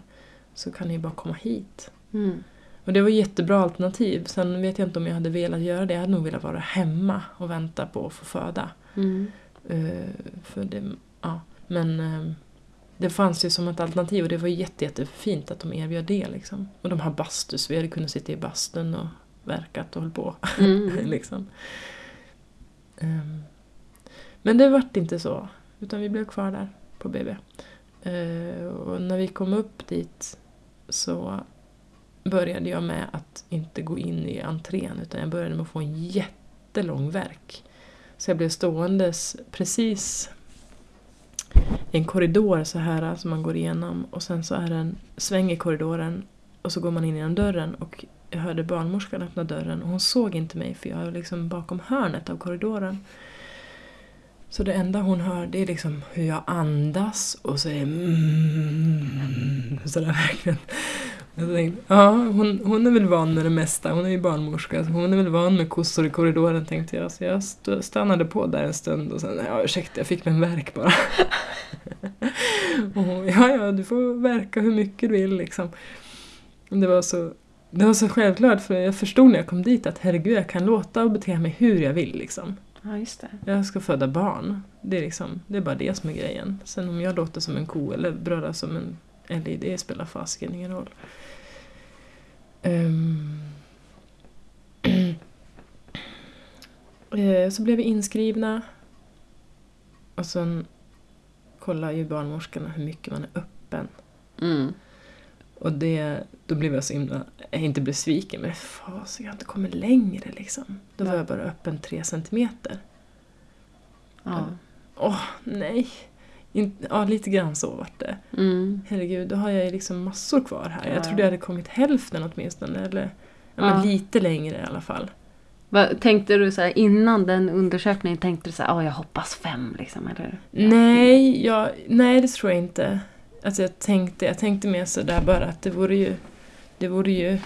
så kan ni bara komma hit. Mm. Och det var jättebra alternativ. Sen vet jag inte om jag hade velat göra det. Jag hade nog velat vara hemma och vänta på att få föda. Mm. Uh, för det, ja. Men uh, det fanns ju som ett alternativ och det var jätte, jättefint att de erbjöd det. Liksom. Och de har bastus, vi hade kunnat sitta i bastun och verkat och håll på. Mm. liksom. Um, men det vart inte så. Utan vi blev kvar där på BB. Uh, och när vi kom upp dit så började jag med att inte gå in i entrén utan jag började med att få en jättelång verk. Så jag blev ståendes precis en korridor så här som man går igenom och sen så är det en sväng i korridoren och så går man in genom dörren och jag hörde barnmorskan öppna dörren och hon såg inte mig för jag är liksom bakom hörnet av korridoren. Så det enda hon hör det är liksom hur jag andas och säger mm, mm, mm, mm, sådär verkligen. Jag tänkte, ja, hon, hon är väl van med det mesta, hon är ju barnmorska, så hon är väl van med kossor i korridoren tänkte jag. Så jag stannade på där en stund och sen, ja ursäkta jag fick mig en verk bara. och hon, ja ja, du får verka hur mycket du vill liksom. Det var så det var så självklart för jag förstod när jag kom dit att herregud jag kan låta och bete mig hur jag vill liksom. Ja, just det. Jag ska föda barn. Det är, liksom, det är bara det som är grejen. Sen om jag låter som en ko eller brödar som en älg, det spelar fasiken ingen roll. Um. så blev vi inskrivna. Och sen kollar ju barnmorskorna hur mycket man är öppen. Mm. Och det, då blev jag så himla, inte besviken, men fasen jag har inte kommit längre liksom. Då var jag bara öppen tre centimeter. Ja. Åh, oh, nej. In, ja, lite grann så vart det. Mm. Herregud, då har jag ju liksom massor kvar här. Ja. Jag trodde jag hade kommit hälften åtminstone, eller ja, Ja. lite längre i alla fall. Vad, tänkte du så här, innan den undersökningen, tänkte du så här, "Åh, jag hoppas fem liksom, eller? Nej, jag, nej, det tror jag inte. Alltså jag tänkte, jag tänkte mer sådär bara att det vore ju... Det vore ju...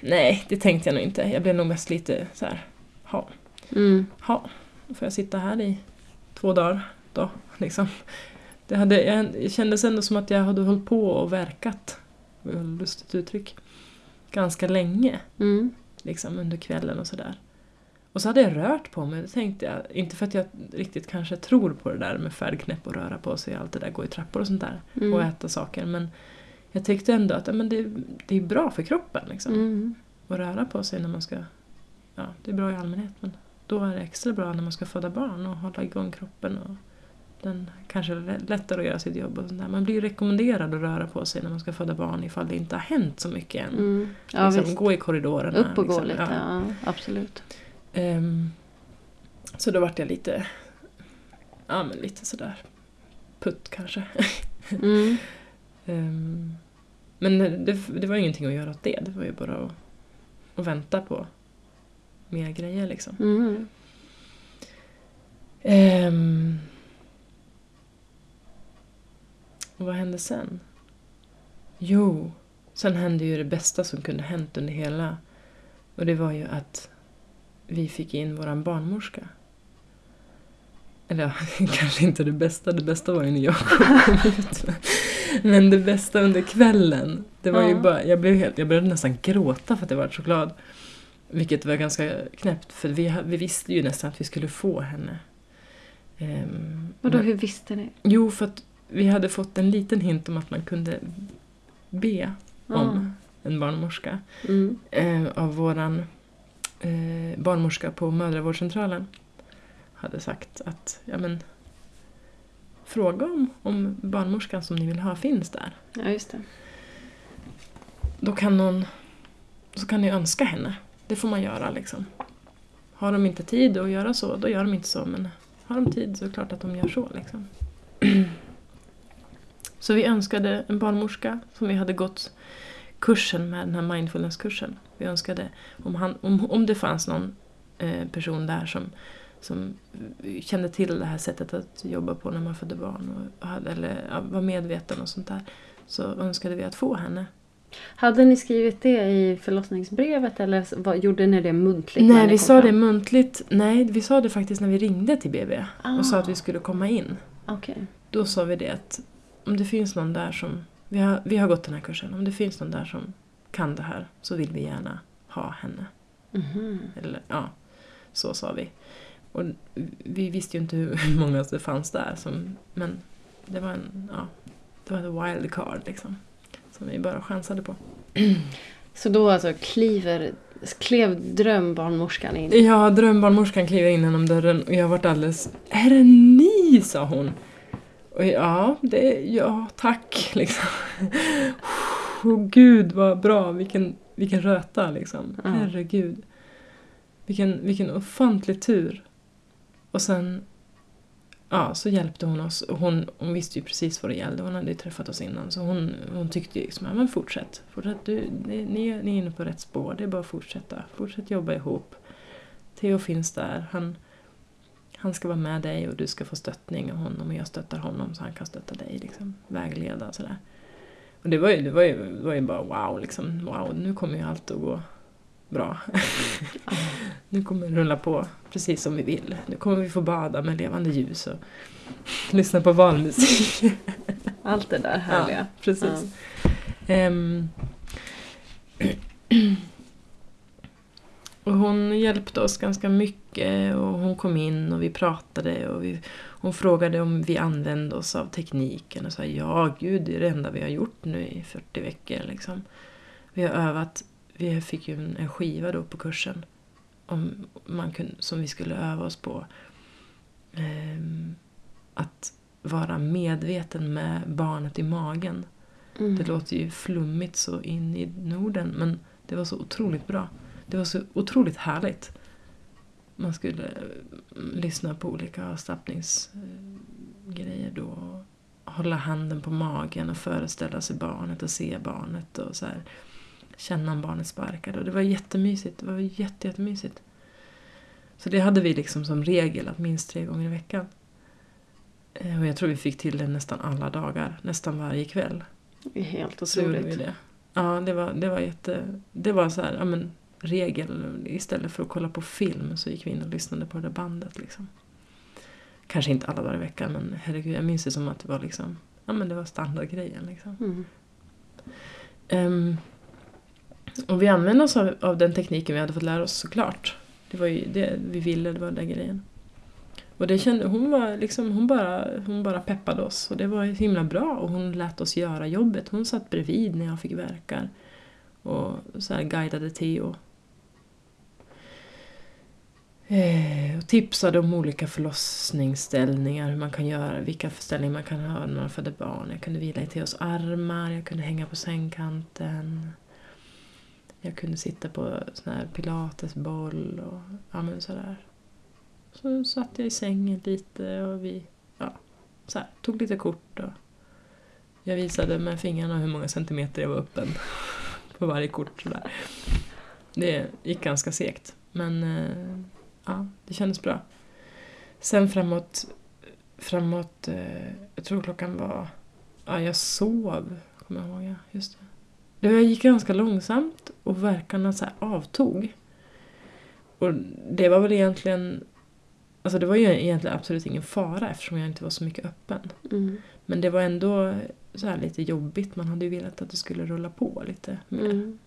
Nej, det tänkte jag nog inte. Jag blev nog mest lite så här. Ha, Mm. ha, då får jag sitta här i två dagar då, liksom. Det hade, jag, kändes ändå som att jag hade hållit på och verkat, lustigt uttryck, ganska länge. Mm. liksom under kvällen och sådär. Och så hade jag rört på mig, det tänkte jag. Inte för att jag riktigt kanske tror på det där med färdknäpp och röra på sig, allt det där, gå i trappor och sånt där. Mm. Och äta saker. Men jag tyckte ändå att ja, men det, det är bra för kroppen liksom. Mm. Att röra på sig när man ska... Ja, det är bra i allmänhet men då är det extra bra när man ska föda barn och hålla igång kroppen. Och den kanske är lättare att göra sitt jobb och sånt där. Man blir rekommenderad att röra på sig när man ska föda barn ifall det inte har hänt så mycket än. Mm. Ja, liksom, gå i korridorerna. Upp och gå liksom. lite, Ja. ja. absolut. Ehm, så då vart jag lite, ja men lite sådär putt kanske. Mm. Ehm, men det, det var ingenting att göra åt det, det var ju bara att, att vänta på mer grejer liksom. Mm. Ehm, och vad hände sen? Jo, sen hände ju det bästa som kunde hänt under hela. Och det var ju att vi fick in våran barnmorska. Eller ja, kanske inte det bästa, det bästa var ju när jag kom ut. Men det bästa under kvällen, det var ju Ja. bara, jag, blev helt, jag började nästan gråta för att jag var så glad. Vilket var ganska knäppt, för vi, vi visste ju nästan att vi skulle få henne. Um, Vadå, hur visste ni? Jo, för att vi hade fått en liten hint om att man kunde be om en barnmorska Mm. eh, av våran eh, barnmorska på mödravårdscentralen. Hade sagt att, ja men, fråga om, om barnmorskan som ni vill ha finns där. Ja, just det. Då kan någon, så kan ni önska henne. Det får man göra liksom. Har de inte tid att göra så, då gör de inte så. Men har har de tid så är det klart att de gör så. Liksom. Så vi önskade en barnmorska som vi hade gått kursen med, den här mindfulness-kursen. Vi önskade om, han, om, om det fanns någon eh, person där som, som kände till det här sättet att jobba på när man födde barn och hade, eller var medveten och sånt där. Så önskade vi att få henne. Hade ni skrivit det i förlossningsbrevet eller vad, gjorde ni det muntligt? Nej, vi sa det fram? muntligt. Nej, vi sa det faktiskt när vi ringde till BB Ah. och sa att vi skulle komma in. Okej. Då sa vi det att om det finns någon där som, vi har, vi har gått den här kursen, om det finns någon där som kan det här så vill vi gärna ha henne. Mhm. Eller ja, så sa vi. Och vi visste ju inte hur många det fanns där, som, men det var en, ja, det var en wild card liksom. Som vi bara chansade på. Så då alltså kliver, klev drömbarnmorskan in? Ja, drömbarnmorskan kliver in genom dörren och jag vart alldeles... Är det ni? sa hon. Och ja, det, ja tack liksom. Oh, Gud vad bra, vilken, vilken röta liksom. Ja. Herregud. Vilken, vilken ofantlig tur. Och sen ja, så hjälpte hon oss. Hon, hon visste ju precis vad det gällde, hon hade ju träffat oss innan. Så hon, hon tyckte ju liksom, men fortsätt. fortsätt du, ni, ni är inne på rätt spår, det är bara att fortsätta. Fortsätt jobba ihop. Theo finns där, han, han ska vara med dig och du ska få stöttning av honom och jag stöttar honom så han kan stötta dig, liksom, vägleda och sådär. Och det var ju, det var ju, det var ju bara wow, liksom, wow, nu kommer ju allt att gå bra. nu kommer det rulla på precis som vi vill. Nu kommer vi få bada med levande ljus och lyssna på valmusik. Allt det där härliga. Ja, precis. Ehm, och hon hjälpte oss ganska mycket och hon kom in och vi pratade och vi, hon frågade om vi använde oss av tekniken och sa ja, gud, det är det enda vi har gjort nu i 40 veckor. Liksom. Vi har övat, vi fick ju en, skiva då på kursen om man kunde, som vi skulle öva oss på. Ehm, att vara medveten med barnet i magen. Mm. Det låter ju flummigt så in i Norden men det var så otroligt bra. Det var så otroligt härligt. Man skulle mm, lyssna på olika avslappningsgrejer då. Hålla handen på magen och föreställa sig barnet och se barnet och så här, känna om barnet sparkade. Och det var jättemysigt. Det var jätte, jättemysigt. Så det hade vi liksom som regel att minst tre gånger i veckan. Eh, Och jag tror vi fick till det nästan alla dagar, nästan varje kväll. Det är helt otroligt. det. Ja, det var, det var jätte... Det var så här, ja men regel. Istället för att kolla på film så gick vi in och lyssnade på det där bandet liksom. Kanske inte alla dagar i veckan men herregud, jag minns det som att det var liksom... Ja men det var standardgrejen liksom. Mm. Ehm, och vi använde oss av, av den tekniken vi hade fått lära oss såklart. Det var ju det vi ville, det var den grejen. Och det kände, hon, var liksom, hon, bara, hon bara peppade oss och det var himla bra och hon lät oss göra jobbet. Hon satt bredvid när jag fick verkar och så guidade Theo. Eh, och tipsade om olika förlossningsställningar, hur man kan göra, vilka ställningar man kan ha när man föder barn. Jag kunde vila i Theos armar, jag kunde hänga på sängkanten. Jag kunde sitta på sån här pilatesboll och ja men sådär. Så satt jag i sängen lite och vi ja, så här, tog lite kort och jag visade med fingrarna hur många centimeter jag var öppen på varje kort. Sådär. Det gick ganska segt men eh, ja, det kändes bra. Sen framåt, framåt eh, jag tror klockan var, ja jag sov, kommer jag ihåg, just det. Det gick ganska långsamt och verkarna så här avtog. Och det var väl egentligen, alltså det var ju egentligen absolut ingen fara eftersom jag inte var så mycket öppen. Mm. Men det var ändå så här lite jobbigt, man hade ju velat att det skulle rulla på lite mer. Mm.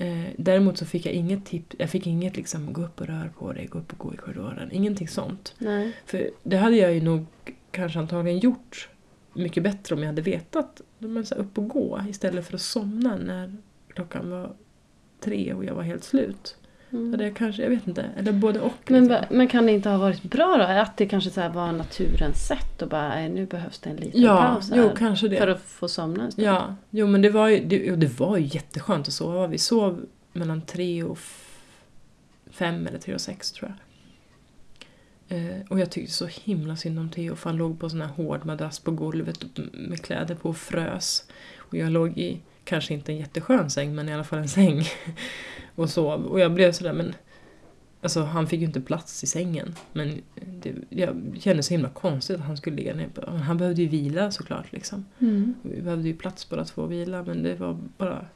Eh, däremot så fick jag inget tips, jag fick inget liksom gå upp och rör på dig, gå upp och gå i korridoren, ingenting sånt. Nej. För det hade jag ju nog kanske antagligen gjort mycket bättre om jag hade vetat. Men så här, upp och gå istället för att somna när klockan var tre och jag var helt slut. Mm. Så det kanske, jag vet inte, eller både och. Men, liksom. men kan det inte ha varit bra då? Att det kanske så var naturens sätt och bara, "Nej, nu behövs det en liten ja, paus jo kanske det. För att få somna en stund. Ja, jo men det var ju, det, det var ju jätteskönt att sova. Vi sov mellan tre och fem eller tre och sex tror jag. Eh, och jag tyckte så himla synd om Theo för han låg på sån här hård madrass på golvet med kläder på och frös. Och jag låg i, kanske inte en jätteskön säng, men i alla fall en säng. och sov. Och jag blev sådär, men Alltså han fick ju inte plats i sängen. Men det jag kände så himla konstigt att han skulle ligga ner. Han behövde ju vila såklart liksom. Mm. Vi behövde ju plats båda två att vila men det var bara...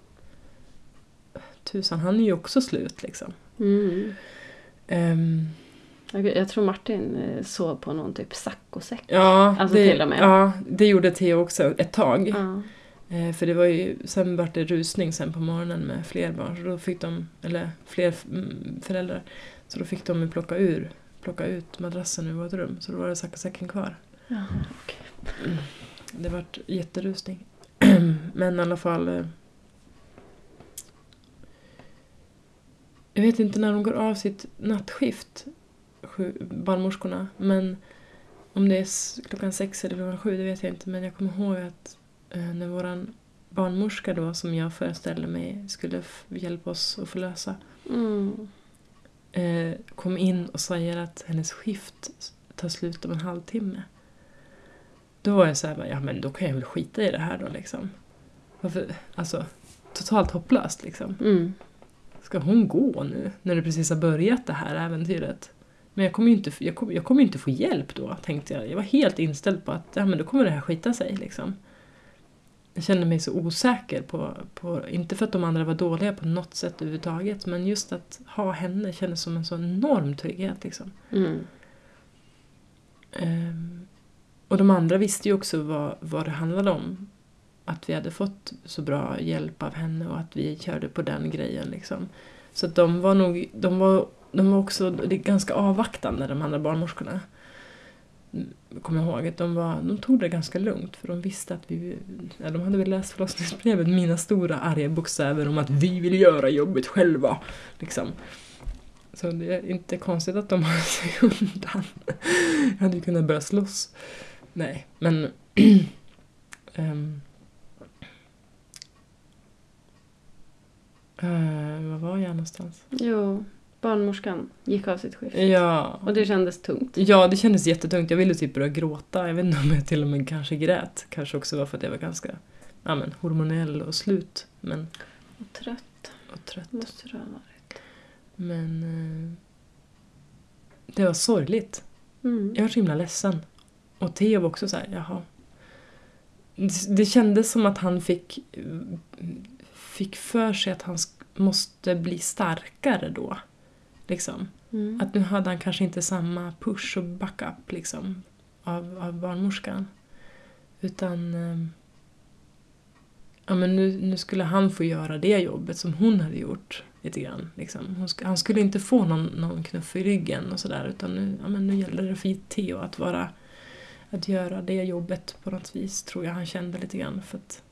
Tusan, han är ju också slut liksom. Mm. Jag jag tror Martin eh, sov på någon typ saccosäck. ja, Alltså det, till och med. Ja, det gjorde Theo också ett tag. Ja. Eh, för det var ju, sen vart det rusning sen på morgonen med fler barn. Så då fick de, eller fler mm, föräldrar. Så då fick de ju plocka ur, plocka ut madrassen ur vårt rum. Så då var det saccosäcken kvar. Jaha, okej. Det vart jätterusning. Men i alla fall... eh, Jag vet inte när de går av sitt nattskift, barnmorskorna. Men om det är klockan sex eller klockan sju, det vet jag inte. Men jag kommer ihåg att när våran barnmorska då, som jag föreställde mig skulle hjälpa oss att förlösa, Mm. eh, kom in och säger att hennes skift tar slut om en halvtimme. Då var jag så här, bara, ja men då kan jag väl skita i det här då liksom. Varför, alltså, totalt hopplöst liksom. Mm. Ska hon gå nu, när det precis har börjat det här äventyret? Men jag kommer ju inte, jag kommer, jag kommer inte få hjälp då, tänkte jag. Jag var helt inställd på att ja, men då kommer det här skita sig liksom. Jag kände mig så osäker på, på, inte för att de andra var dåliga på något sätt överhuvudtaget, men just att ha henne kändes som en så enorm trygghet liksom. Mm. Ehm, och de andra visste ju också vad, vad det handlade om. Att vi hade fått så bra hjälp av henne och att vi körde på den grejen. Liksom. Så de var nog, de var, de var också ganska avvaktande de andra barnmorskorna. Kommer jag ihåg att de, var, de tog det ganska lugnt för de visste att vi, ja, de hade väl läst förlossningsbrevet, mina stora arga bokstäver om att vi vill göra jobbet själva. Liksom. Så det är inte konstigt att de har sig undan. Jag hade ju kunnat börja slåss. Nej, men... um, uh, var var jag någonstans? Jo, barnmorskan gick av sitt skift. Ja. Och det kändes tungt. Ja, det kändes jättetungt. Jag ville typ börja gråta. Jag vet inte om jag till och med kanske grät. Kanske också var för att jag var ganska ja, men, hormonell och slut. Men, Och trött och trött. måste du ha varit. Men eh, det var sorgligt. Mm. Jag var så himla ledsen. Och Theo var också så här, jaha. Det, det kändes som att han fick, fick för sig att han måste bli starkare då. Liksom. Mm. Att nu hade han kanske inte samma push och backup liksom, av, av barnmorskan. Utan eh, ja, men nu, nu skulle han få göra det jobbet som hon hade gjort. lite grann. Liksom. Sk- han skulle inte få någon, någon knuff i ryggen och sådär utan nu, ja, men nu gäller det för Theo att vara att göra det jobbet på något vis, tror jag han kände lite grann. För att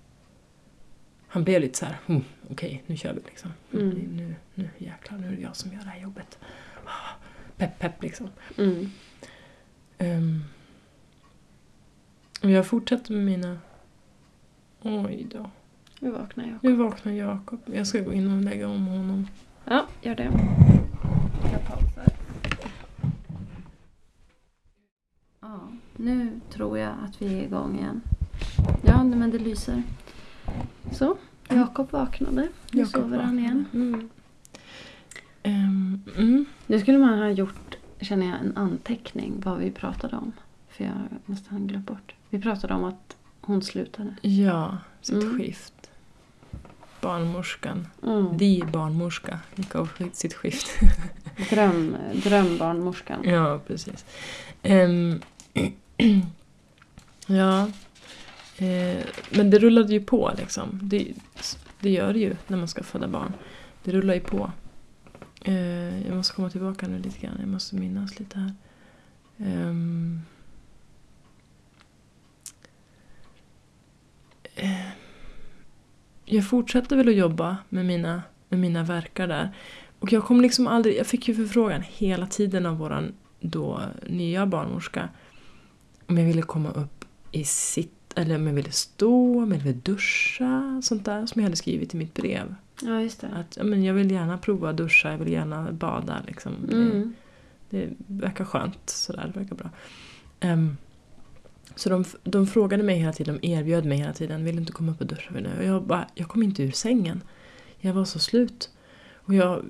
han blev lite så här, hm, okej, nu kör vi liksom. Mm. Nu, nu jäklar, nu är det jag som gör det här jobbet. Ah, Pepp, pepp liksom. Mm. Um, jag fortsätter med mina... Oj då. Nu vaknar jag. Nu vaknar Jakob. Jag ska gå in och lägga om honom. Ja, gör det. Jag pausar. Ja, nu tror jag att vi är igång igen. Ja, men det lyser. Så, Jakob vaknade. Nu Jakob sover han igen. Mm. Ehm, mm. Nu skulle man ha gjort, känner jag, en anteckning vad vi pratade om. För jag måste ha glömt bort. Vi pratade om att hon slutade. Ja, sitt Mm. skift. Barnmorskan. Mm. Die barnmorska gick av sitt skift. Dröm, drömbarnmorskan. ja, precis. Ehm, ja. Eh, men det rullade ju på liksom. Det, det gör det ju när man ska föda barn. Det rullar ju på. Eh, jag måste komma tillbaka nu lite grann. Jag måste minnas lite här. Ehm, eh, jag fortsatte väl att jobba med mina, med mina verkar där. Och jag kom liksom aldrig, jag fick ju förfrågan hela tiden av våran då nya barnmorska om jag ville komma upp i sitt, eller om jag ville stå, om jag ville duscha, sånt där som jag hade skrivit i mitt brev. Ja, just det. Att ja, men jag vill gärna prova att duscha, jag vill gärna bada liksom. Det, Mm. Det verkar skönt sådär, det verkar bra. Ehm, så de, de frågade mig hela tiden, de erbjöd mig hela tiden, vill du inte komma upp och duscha med nu? Och jag bara, jag kom inte ur sängen. Jag var så slut. Och jag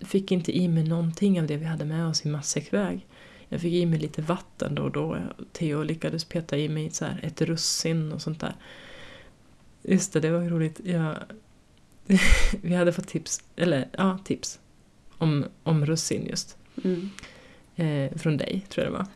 fick inte i mig någonting av det vi hade med oss i matsäckväg. Jag fick i mig lite vatten då och då. Theo lyckades peta i mig så här ett russin och sånt där. Just det, det var roligt. Jag, vi hade fått tips, eller ja, tips om, om russin just. Mm. Eh, från dig, tror jag det var.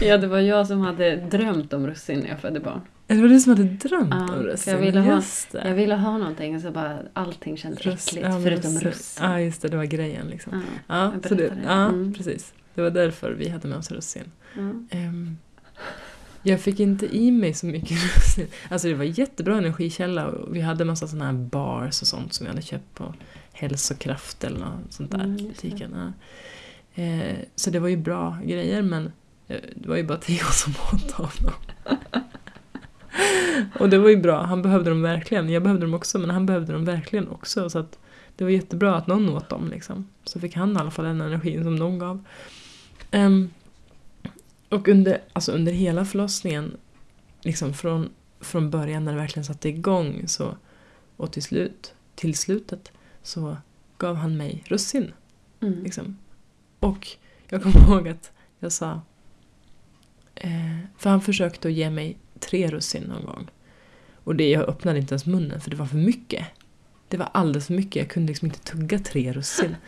ja, det var jag som hade drömt om russin när jag födde barn. Det var du som hade drömt Ja, om russin? jag ville ha-. Jag ville ha någonting och så bara allting kändes Russ- äckligt ja, förutom russin. Ja, just det, det var grejen liksom. Ja, Ja, så det, ja Mm. precis. Det var därför vi hade med oss russin. ja. Ehm, jag fick inte i mig så mycket russin. Alltså det var jättebra energikälla och vi hade massa sådana här bars och sånt som vi hade köpt på Hälsokraft eller något sånt där Mm, butiken. Eh, så det var ju bra grejer men eh, det var ju bara Theo som åt av dem. och det var ju bra, han behövde dem verkligen. Jag behövde dem också men han behövde dem verkligen också. Så att det var jättebra att någon åt dem liksom. Så fick han i alla fall den energin som någon gav. Ehm, och under, alltså under hela förlossningen, liksom från, från början när det verkligen satte igång så, och till, slut, till slutet så gav han mig russin. Mm. Liksom. Och jag kommer ihåg att jag sa... Eh, för han försökte att ge mig tre russin någon gång. Och det, jag öppnade inte ens munnen för det var för mycket. Det var alldeles för mycket. Jag kunde liksom inte tugga tre russin.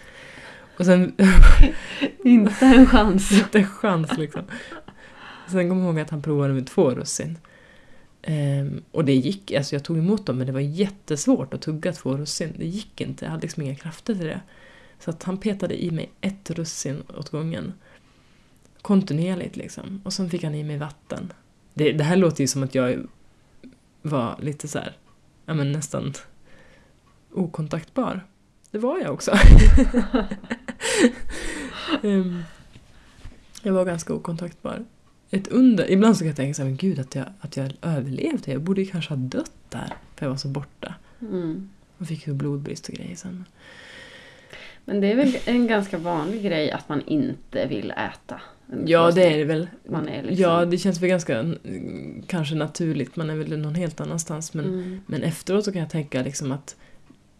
Och sen Inte en chans. inte en chans liksom. Sen kommer jag ihåg att han provade med två russin. Ehm, och det gick, alltså jag tog emot dem men det var jättesvårt att tugga två russin. Det gick inte, jag hade liksom inga krafter till det. Så att han petade i mig ett russin åt gången. Kontinuerligt liksom. Och sen fick han i mig vatten. Det, det här låter ju som att jag var lite så här, ja men nästan okontaktbar. Det var jag också. Ehm, jag var ganska okontaktbar. Ett under. Ibland så kan jag tänka så här, men gud att jag, att jag överlevde. Jag borde ju kanske ha dött där. För jag var så borta. Mm. Och fick ju blodbrist och grejer sen. Men det är väl en ganska vanlig grej att man inte vill äta. Ja, det är det väl. Man är liksom... Ja, det känns väl ganska mm, kanske naturligt. Man är väl någon helt annanstans. Men, Mm. men efteråt så kan jag tänka liksom att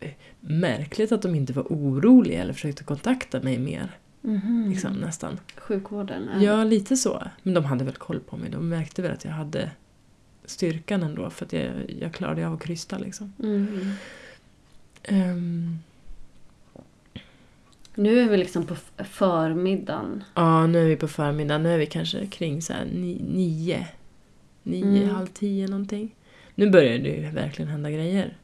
eh, märkligt att de inte var oroliga eller försökte kontakta mig mer. Mhm. Liksom, nästan. Sjukvården. Ja, lite så. Men de hade väl koll på mig. De märkte väl att jag hade styrkan ändå för att jag, jag klarade av att krysta liksom. Mm. Ehm, Nu är vi liksom på förmiddagen. ja, nu är vi på förmiddagen. Nu är vi kanske kring så ni, nio. Nio, Mm. halv tio någonting. Nu börjar det ju verkligen hända grejer.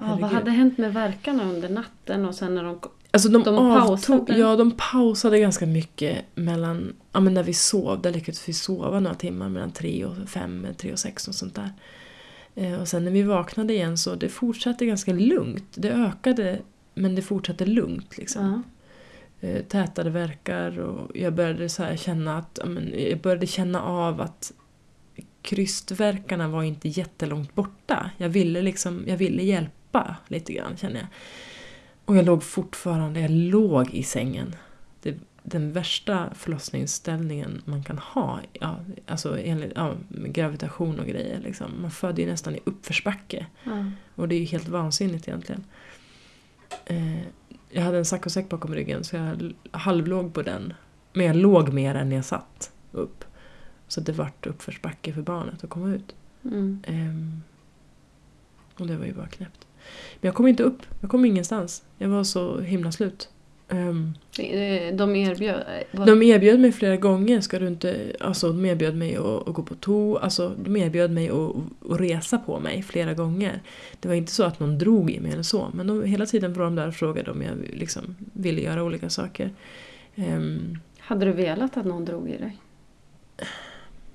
Ja, vad hade hänt med verkarna under natten och sen när de... Alltså de, De avtog, pausade. ja, de pausade ganska mycket mellan, ja men när vi sov, där lyckades vi sova några timmar mellan tre och fem, tre och sex och sånt där. Eh, och sen när vi vaknade igen så det fortsatte ganska lugnt. Det ökade men det fortsatte lugnt liksom. Ja. Eh, tätade verkar och jag började så känna att, jag började känna av att krystverkarna var inte jättelångt borta. Jag ville liksom, jag ville hjälpa lite grann känner jag. Och jag låg fortfarande, jag låg i sängen. Det, den värsta förlossningsställningen man kan ha, ja, alltså enligt ja, gravitation och grejer. Liksom. Man föder ju nästan i uppförsbacke. Ja. Och det är ju helt vansinnigt egentligen. Eh, jag hade en saccosäck bakom ryggen så jag halvlåg på den. Men jag låg mer än jag satt upp. Så det vart uppförsbacke för barnet att komma ut. Mm. Ehm, och det var ju bara knäppt. Men jag kom inte upp. Jag kom ingenstans. Jag var så himla slut. Eh, De erbjöd... vad- de erbjöd mig flera gånger, ska du inte, alltså de erbjöd mig att, att gå på to, alltså de erbjöd mig att, att resa på mig flera gånger. Det var inte så att någon drog i mig eller så, men de, hela tiden var de där och frågade om jag liksom ville göra olika saker. Ehm, Hade du velat att någon drog i dig?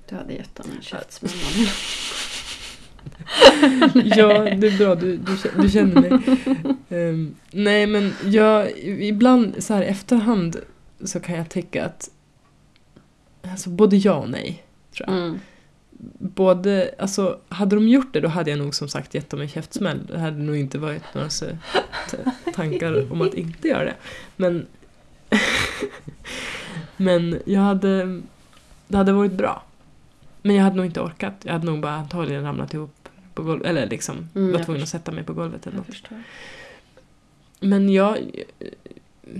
Du hade gett dem en käftsmäll. ja, det är bra, du, du, du känner mig. Ehm, nej men jag, ibland så här efterhand så kan jag tycka att alltså, både ja och nej. Tror jag. Mm. både, alltså hade de gjort det då hade jag nog som sagt gett dem en käftsmäll. Det hade nog inte varit några så, tankar om att inte göra det. Men, Men jag hade... Det hade varit bra. Men jag hade nog inte orkat. Jag hade nog bara antagligen ramlat ihop på golvet. Eller liksom Mm, var tvungen att sätta mig på golvet eller något. Men jag...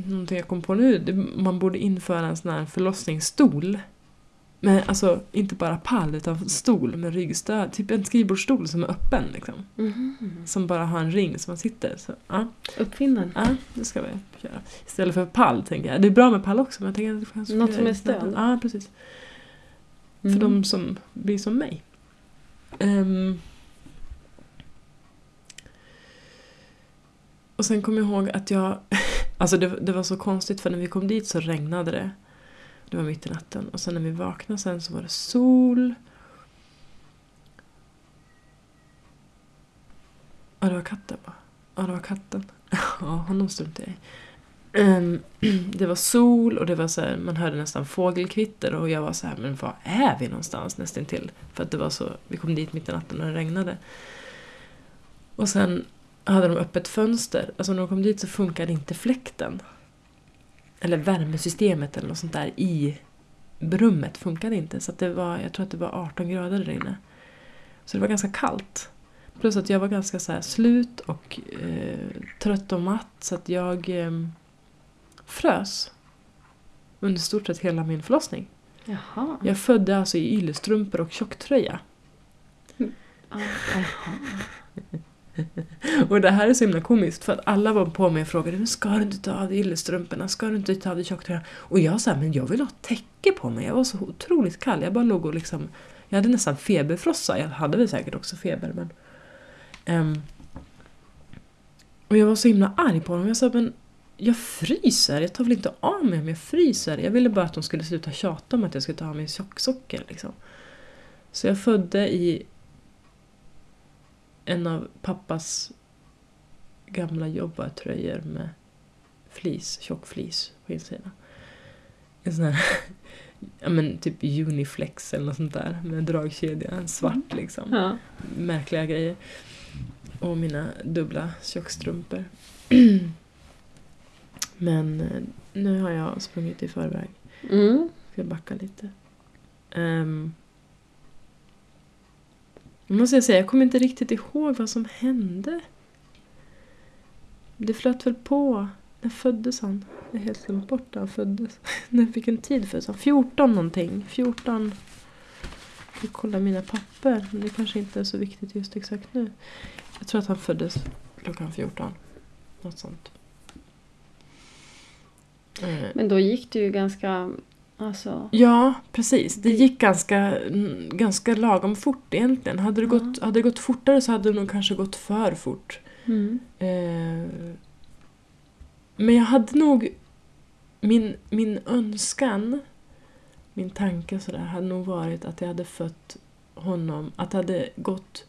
Någonting jag kom på nu, det, man borde införa en sån här förlossningsstol. Men alltså inte bara pall utan stol med ryggstöd. Typ en skrivbordsstol som är öppen liksom. Mhm. Som bara har en ring som man sitter. Så, ja, Uppfinn den. ja, det ska vi göra. Istället för pall tänker jag. Det är bra med pall också men jag tänker att det kanske Något som är stöd. Ja, precis. Mm. För de som blir som mig. Ehm. Och sen kom jag ihåg att jag... Alltså det, det var så konstigt för när vi kom dit så regnade det. Det var mitt i natten. Och sen när vi vaknade sen så var det sol. Ja, det var katten va? Ja, det var katten. Ja, honom struntade jag i. Ehm, det var sol och det var så här, man hörde nästan fågelkvitter och jag var så här, men var är vi någonstans nästan till? För att det var så, vi kom dit mitt i natten och det regnade. Och sen hade de öppet fönster, alltså när de kom dit så funkade inte fläkten. Eller värmesystemet eller något sånt där i rummet funkade inte. Så det var, jag tror att det var 18 grader där inne. Så det var ganska kallt. Plus att jag var ganska så slut och eh, trött och matt så att jag eh, frös. Under stort sett hela min förlossning. Jaha. Jag födde alltså i yllestrumpor och tjocktröja. Ah, Jaha. Och det här är så himla komiskt för att alla var på mig och frågade men ska du inte ta av dig yllestrumporna, ska du inte ta av dig tjocktröjan? Och jag sa men jag vill ha täcke på mig, jag var så otroligt kall. Jag bara låg och liksom, jag hade nästan feberfrossa, jag hade väl säkert också feber men... Um, och jag var så himla arg på dem, jag sa men jag fryser, jag tar väl inte av mig om jag fryser. Jag ville bara att de skulle sluta tjata om att jag skulle ta av mig tjocksocker liksom. Så jag födde i en av pappas gamla jobbartröjor med flis, tjock flis på insidan. En sån här, ja men typ Uniflex eller något sånt där med dragkedja, en svart liksom. Ja. Märkliga grejer. Och mina dubbla tjockstrumpor. Men eh, nu har jag sprungit i förväg. Mm. Ska backa lite. Um, måste jag säga, jag kommer inte riktigt ihåg vad som hände. Det flöt väl på. När föddes han? Jag har helt glömt bort när han föddes. När vilken tid föddes han? 14 någonting. 14. Jag kollar mina papper. Men det kanske inte är så viktigt just exakt nu. Jag tror att han föddes klockan 14. Något sånt. Men då gick det ju ganska... Alltså... Ja, precis. Det gick ganska, mm, ganska lagom fort egentligen. Hade det, Ja. gått, hade det gått fortare så hade det nog kanske gått för fort. Mm. Eh, men jag hade nog... Min, min önskan, min tanke sådär, hade nog varit att jag hade fött honom, att det hade gått,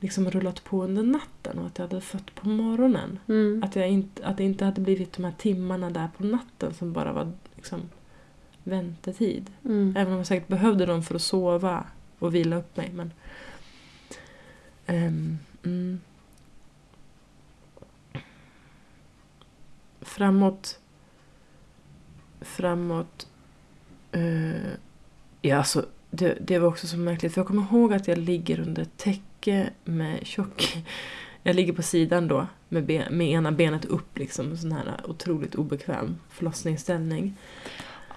liksom rullat på under natten och att jag hade fött på morgonen. Mm. Att, jag inte, att det inte hade blivit de här timmarna där på natten som bara var liksom väntetid. Mm. Även om jag säkert behövde dem för att sova och vila upp mig. Men, Ehm, mm. Framåt... Framåt... eh, ja, alltså, det, det var också så märkligt. För jag kommer ihåg att jag ligger under ett täcke med tjock... Jag ligger på sidan då med, ben, med ena benet upp liksom. Sån här otroligt obekväm förlossningsställning.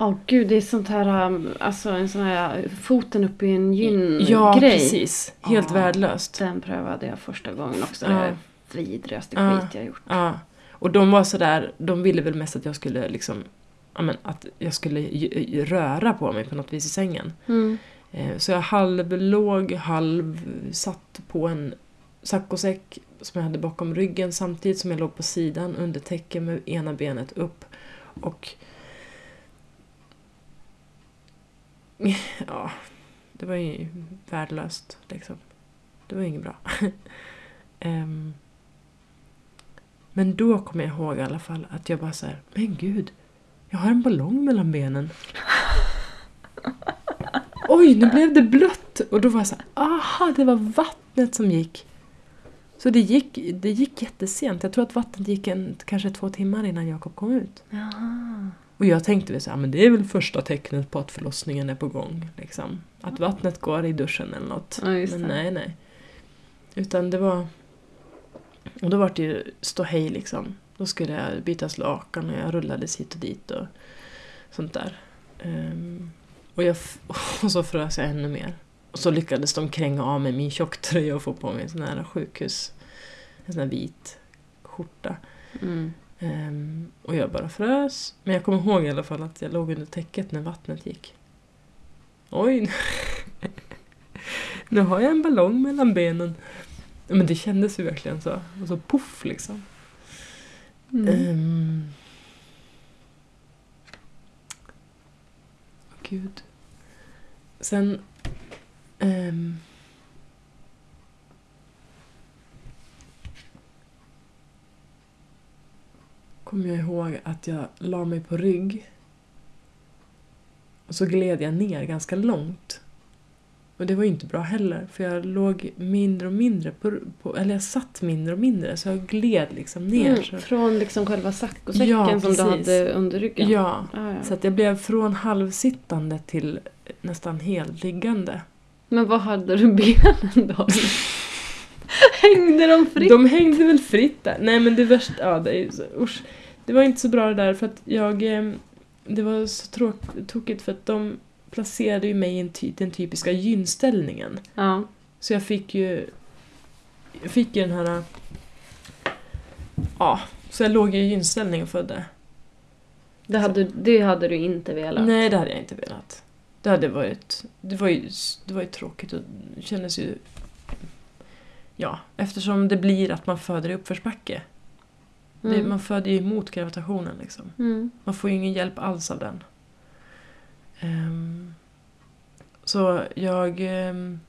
Åh gud, det är sånt här, um, alltså en sån här foten upp i en gyn-grej. Ja, precis. Helt Ja. värdelöst. Den prövade jag första gången också. Ja. Det är det vidrigaste Ja. skit jag gjort. Ja. Och de var sådär, de ville väl mest att jag skulle liksom, ja men att jag skulle röra på mig på något vis i sängen. Mm. Eh, Så jag halvlåg, halv satt på en saccosäck som jag hade bakom ryggen samtidigt som jag låg på sidan under täcket med ena benet upp. Och ja, det var ju värdelöst liksom. Det var ju inget bra. Ehm, men då kommer jag ihåg i alla fall att jag bara så här, men gud, jag har en ballong mellan benen. Oj, nu blev det blött! Och då var jag så här, aha, det var vattnet som gick. Så det gick, det gick jättesent. Jag tror att vattnet gick en, kanske två timmar innan Jakob kom ut. Jaha. Och jag tänkte väl så här, men det är väl första tecknet på att förlossningen är på gång. Liksom. Att vattnet går i duschen eller något. Ja, men nej, nej. Utan det var... Och då var det ju ståhej liksom. Då skulle jag bytas lakan och jag rullades hit och dit och sånt där. Ehm, och, jag, och så frös jag ännu mer. Och så lyckades de kränga av mig min tjocktröja och få på mig en sån här sjukhus... En sån här vit skjorta. Mm. Ehm, och jag bara frös. Men jag kommer ihåg i alla fall att jag låg under täcket när vattnet gick. Oj! nu har jag en ballong mellan benen. Men det kändes ju verkligen så. Och så poff liksom. Mm. Ehm. Åh, Gud. Sen... ehm. Kommer jag ihåg att jag la mig på rygg. Och så gled jag ner ganska långt. Och det var ju inte bra heller, för jag låg mindre och mindre på, på eller jag satt mindre och mindre, så jag gled liksom ner. Mm. Så. Från liksom själva saccosäcken Ja, som du hade under ryggen? Ja, Ja, ja. så att jag blev från halvsittande till nästan helt liggande. Men vad hade du benen då? Hängde de fritt? De hängde väl fritt där. Nej men det värsta, ja det är så, usch. Det var inte så bra det där för att jag, eh, det var så tråk, tokigt för att de placerade ju mig i en ty, den typiska gynställningen. Ja. Så jag fick ju, jag fick ju den här, ja, så jag låg i gynställning och födde. Det hade, det hade du inte velat? Nej, det hade jag inte velat. Det hade varit... Det var ju, det var ju tråkigt och det kändes ju... Ja, eftersom det blir att man föder i uppförsbacke. Det, Mm. man föder ju emot gravitationen liksom. Mm. Man får ju ingen hjälp alls av den. Ehm, så jag... ehm,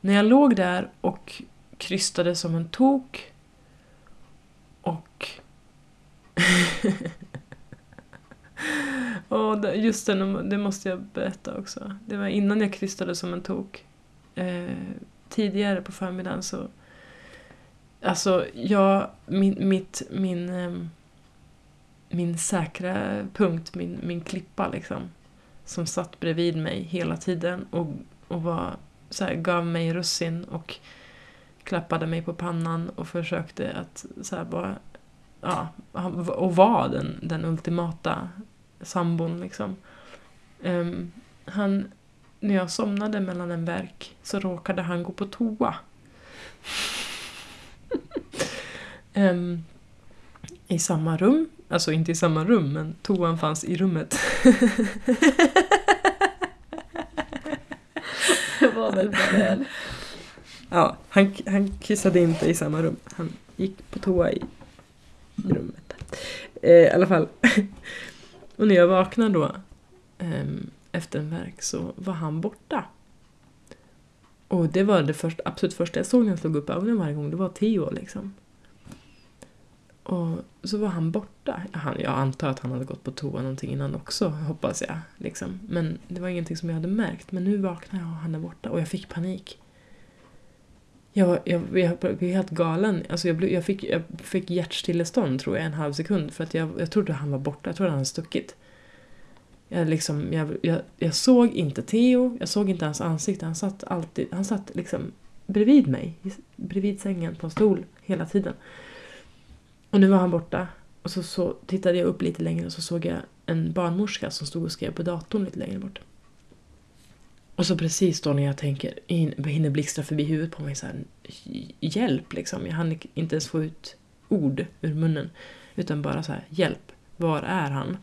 när jag låg där och krystade som en tok och... Det- just det, det måste jag berätta också. Det var innan jag krystade som en tok. Eh, tidigare på förmiddagen så... Alltså, jag... Min, mitt, min, ehm, min säkra punkt, min, min klippa liksom. Som satt bredvid mig hela tiden och, och var, så här, gav mig russin och klappade mig på pannan och försökte att så här, bara... Ja, och var den, den ultimata sambon liksom. Um, han, när jag somnade mellan en verk så råkade han gå på toa. Ehm, I samma rum, alltså inte i samma rum men toan fanns i rummet. Det var väl väl. Ja, han, han kissade inte i samma rum. Han gick på toa i, i rummet. Eh, I alla fall. Och när jag vaknade då ehm, efter en verk så var han borta. Och det var det första, absolut första jag såg när jag slog upp ögonen varje gång. Det var Theo liksom. Och så var han borta. Han, jag antar att han hade gått på toa någonting innan också, hoppas jag. Liksom. Men det var ingenting som jag hade märkt. Men nu vaknade jag och han är borta och jag fick panik. Jag, jag, jag blev helt galen. Alltså jag, blev, jag, fick, jag fick hjärtstillestånd tror jag en halv sekund för att jag, jag trodde han var borta. Jag trodde han hade stuckit. Jag, liksom, jag, jag, jag såg inte Theo, jag såg inte hans ansikte. Han satt alltid, han satt liksom bredvid mig, bredvid sängen på en stol hela tiden. Och nu var han borta. Och så, så tittade jag upp lite längre och så såg jag en barnmorska som stod och skrev på datorn lite längre bort. Och så precis då när jag tänker, hinner blixtra förbi huvudet på mig så här, hjälp liksom. Jag hann inte ens få ut ord ur munnen. Utan bara så här, hjälp, var är han?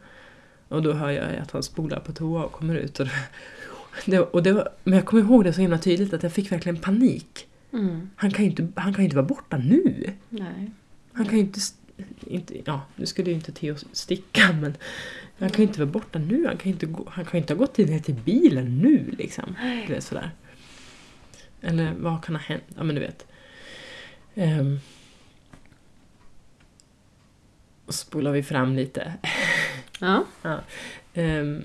Och då hör jag att han spolar på toa och kommer ut. Och det, och det var, men jag kommer ihåg det så himla tydligt att jag fick verkligen panik. Mm. Han kan ju inte, han kan inte vara borta nu. Nej. Han kan ju inte, inte... Ja, nu skulle ju inte Theo sticka men... Han kan ju inte vara borta nu. Han kan ju inte, gå, han kan inte ha gått ner till bilen nu liksom. Du vet sådär. Eller vad kan ha hänt? Ja men du vet. Um, och spolar vi fram lite. Ja. Um,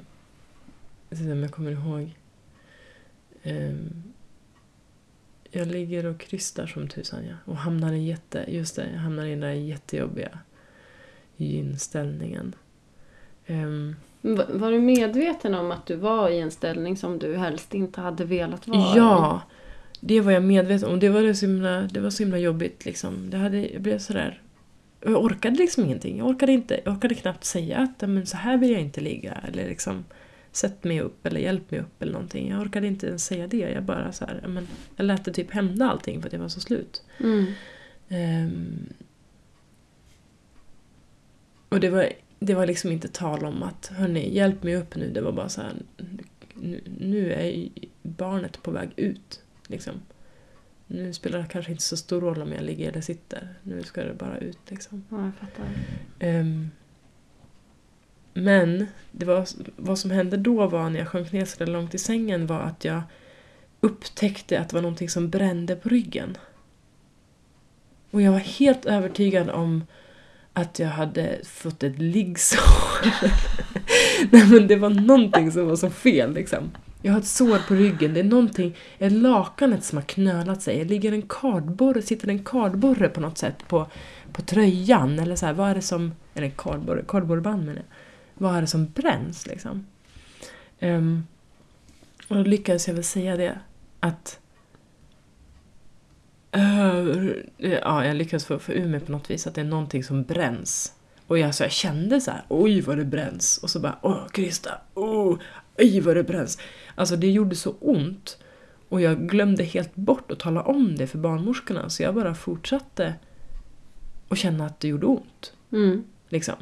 jag ska se om jag kommer ihåg. Ehm, jag ligger och krystar som tusan ja. Och hamnar i jätte, just det, jag hamnar i den där jättejobbiga gynställningen. Ehm, Va- Var du medveten om att du var i en ställning som du helst inte hade velat vara Ja, det var jag medveten om. Det var, det så, himla, det var så himla jobbigt. Liksom. Det hade, jag blev sådär... och Jag orkade liksom ingenting. Jag orkade, inte, jag orkade knappt säga att "Ja, men så här vill jag inte ligga. Eller liksom sätt mig upp eller hjälp mig upp eller någonting. Jag orkade inte ens säga det. Jag bara så här, "Ja, men, jag lät det typ hända allting för att jag var så slut. Mm. Ehm, och det var, det var liksom inte tal om att hörni, hjälp mig upp nu. Det var bara så här, nu, nu är barnet på väg ut. Liksom. Nu spelar det kanske inte så stor roll om jag ligger eller sitter. Nu ska det bara ut liksom. Ja, jag fattar. Ehm, men det var, vad som hände då var när jag sjönk ner så långt i sängen var att jag upptäckte att det var någonting som brände på ryggen. Och jag var helt övertygad om att jag hade fått ett liggsår. Nej men det var någonting som var så fel liksom. Jag har ett sår på ryggen, det är någonting, är lakanet som har knölat sig? Det ligger en kardborre, sitter en kardborre på något sätt på, på tröjan? Eller så här, vad är det som, eller kardborre, kardborreband menar jag. Vad är det som bränns liksom? Um, och då lyckades jag väl säga det, att uh, ja, jag lyckades få, få ur mig på något vis att det är någonting som bränns. Och jag, så jag kände så här, oj vad det bränns. Och så bara, åh Krista, oj vad det bränns. Alltså det gjorde så ont. Och jag glömde helt bort att tala om det för barnmorskorna. Så jag bara fortsatte att känna att det gjorde ont. Mm. Liksom.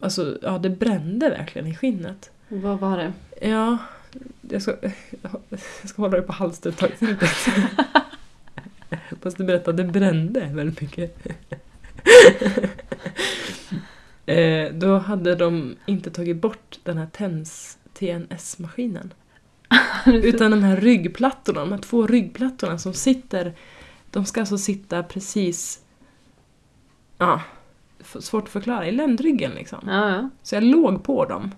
Alltså, ja det brände verkligen i skinnet. Vad var det? Ja, jag ska, jag ska hålla dig på halster ett tag till. Fast du berättade att det brände väldigt mycket. eh, då hade de inte tagit bort den här TENS, TNS-maskinen. Utan de här ryggplattorna, de här två ryggplattorna som sitter, de ska alltså sitta precis, ja, svårt att förklara, i ländryggen liksom. Ja, ja. Så jag låg på dem.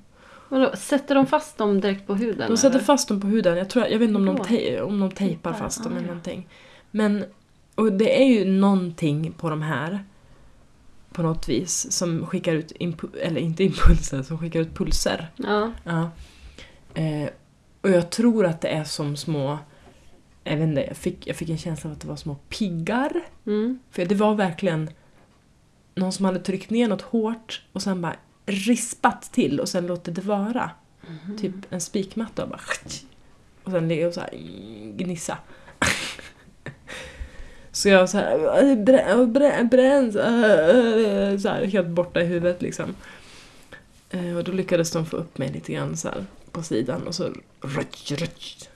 Vadå, sätter de fast dem direkt på huden? De sätter eller? fast dem på huden. Jag, tror, jag vet inte om de, tej, om de tejpar fast dem ah, eller någonting. Men, och det är ju någonting på de här på något vis som skickar ut, eller inte impulser, som skickar ut pulser. Ja. Ja. Eh, och jag tror att det är som små, jag vet inte, jag fick, jag fick en känsla av att det var små piggar. Mm. För det var verkligen någon som hade tryckt ner något hårt och sen bara rispat till och sen låtit det vara. Mhm. Typ en spikmatta och bara och sen ligga och så här gnissa. Så jag så här, brä- brä- bränns, äh, äh, så här, helt borta i huvudet liksom. Eh, Och då lyckades de få upp mig lite grann så här på sidan och så rutsch, rutsch,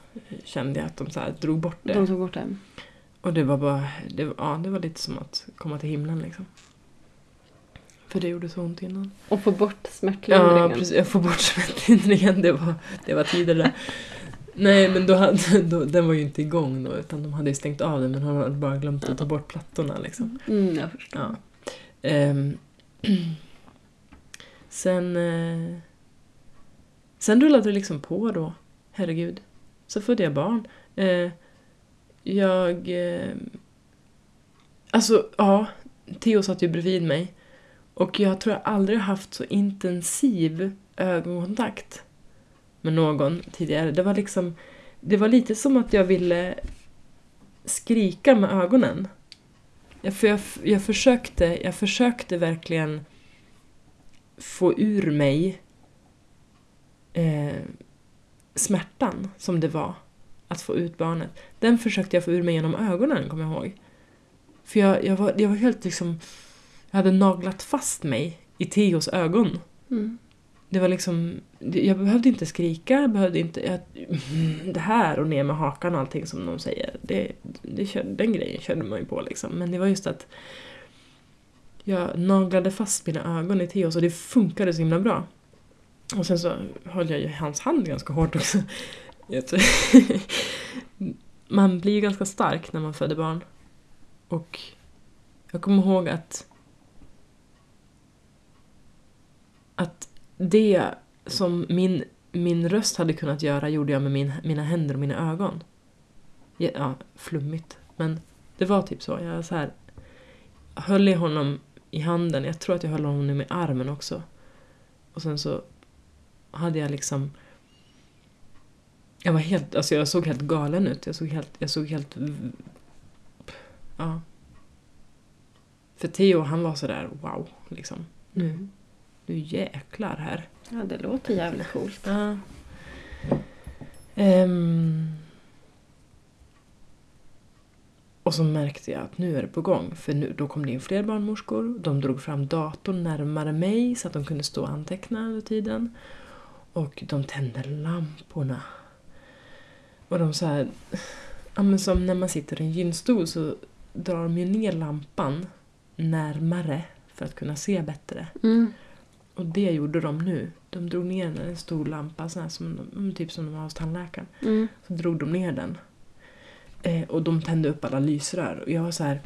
kände jag att de så här drog bort det. De tog bort det. Och det var bara, det, var- ja, det var lite som att komma till himlen liksom. För det gjorde så ont innan. Och få bort smärtlindringen. Ja, precis. Jag får bort smärtlindringen. Det var, det var tider där. Nej, men då hade, då, den var ju inte igång då, utan de hade ju stängt av den, men han hade bara glömt att ta bort plattorna liksom. Mm, jag förstår. Ja. Ehm, sen, eh, sen rullade det liksom på då, herregud. Så födde jag barn. Eh, jag... Eh, alltså, ja, Theo satt ju bredvid mig. Och jag tror jag aldrig har haft så intensiv ögonkontakt med någon tidigare. Det var liksom, det var lite som att jag ville skrika med ögonen. Jag, för jag, jag, försökte, jag försökte verkligen få ur mig eh, smärtan som det var att få ut barnet. Den försökte jag få ur mig genom ögonen, kommer jag ihåg. För jag, jag, var, jag var helt liksom... Jag hade naglat fast mig i Theos ögon. Mm. Det var liksom... Jag behövde inte skrika, jag behövde inte... Jag, det här och ner med hakan och allting som de säger. Det, det, den grejen körde man ju på liksom. Men det var just att... Jag naglade fast mina ögon i Theos och det funkade så himla bra. Och sen så höll jag ju hans hand ganska hårt också. Man blir ju ganska stark när man föder barn. Och jag kommer ihåg att att det som min, min röst hade kunnat göra gjorde jag med min, mina händer och mina ögon. Ja, ja, flummigt. Men det var typ så. Jag så här, höll i honom i handen. Jag tror att jag höll honom i armen också. Och sen så hade jag liksom... Jag var helt, alltså jag såg helt galen ut. Jag såg helt, jag såg helt... Ja. För Theo han var sådär wow, liksom. Nu, nu jäklar här. Ja, det låter jävligt coolt. Ja. Ehm. Och så märkte jag att nu är det på gång. För nu, då kom det in fler barnmorskor. De drog fram datorn närmare mig så att de kunde stå och anteckna under tiden. Och de tände lamporna. Och de så här, ja men som när man sitter i en gynstol så drar de ju ner lampan närmare för att kunna se bättre. Mm. Och det gjorde de nu. De drog ner en stor lampa, sån här som, mm, typ som de har hos tandläkaren. Mm. Så drog de ner den. Eh, och de tände upp alla lysrör. Och jag var så här...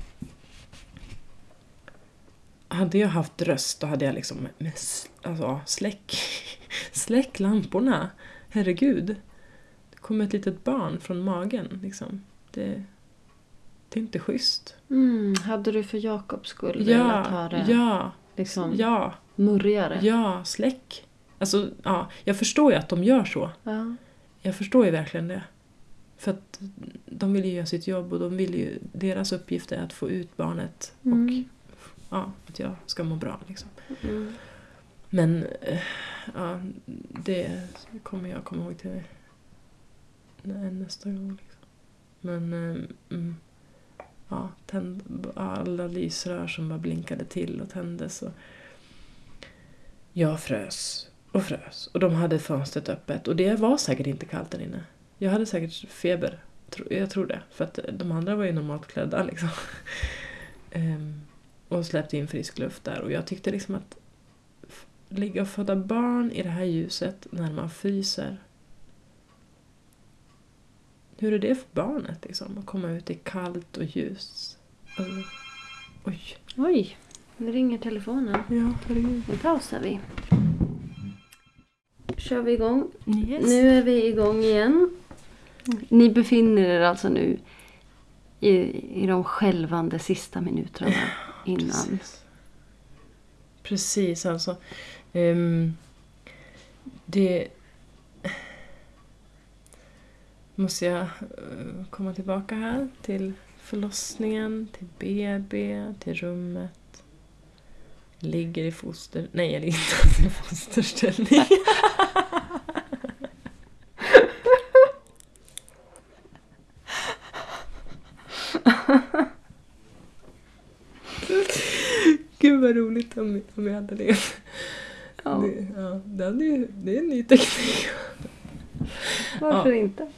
Hade jag haft röst då hade jag liksom... Alltså, släck, släck lamporna. Herregud. Det kommer ett litet barn från magen. Liksom. Det, det är inte schysst. Mm. Hade du för Jakobs skull velat ha Ja, det ja, liksom ja, murrigare? ja, släck. Alltså, ja, jag förstår ju att de gör så. Ja. Jag förstår ju verkligen det. För att de vill ju göra sitt jobb och de vill ju, deras uppgift är att få ut barnet och Mm. ja, att jag ska må bra. Liksom. Mm. Men eh, ja, det kommer jag komma ihåg till nästa gång. Liksom. Men eh, mm, ja, tänd, alla lysrör som bara blinkade till och tändes. Och jag frös och frös och de hade fönstret öppet och det var säkert inte kallt där inne. Jag hade säkert feber, jag tror det. För att de andra var ju normalt klädda liksom. Ehm, och släppte in frisk luft där och jag tyckte liksom att ligga och föda barn i det här ljuset när man fryser. Hur är det för barnet liksom? Att komma ut i kallt och ljus. Alltså, oj. Oj, nu ringer telefonen. Ja, herregud. Nu pausar vi. Kör vi igång. Yes. Nu är vi igång igen. Ni befinner er alltså nu i, i de skälvande sista minuterna innan. Precis. Precis, alltså. Ehm, det... Måste jag eh, komma tillbaka här till förlossningen, till BB, till rummet. Ligger i foster... Nej, jag ligger inte i fosterställning. Gud vad roligt om, om jag hade det. Ja, Det, ja, hade ju, det är en ny teknik. varför inte?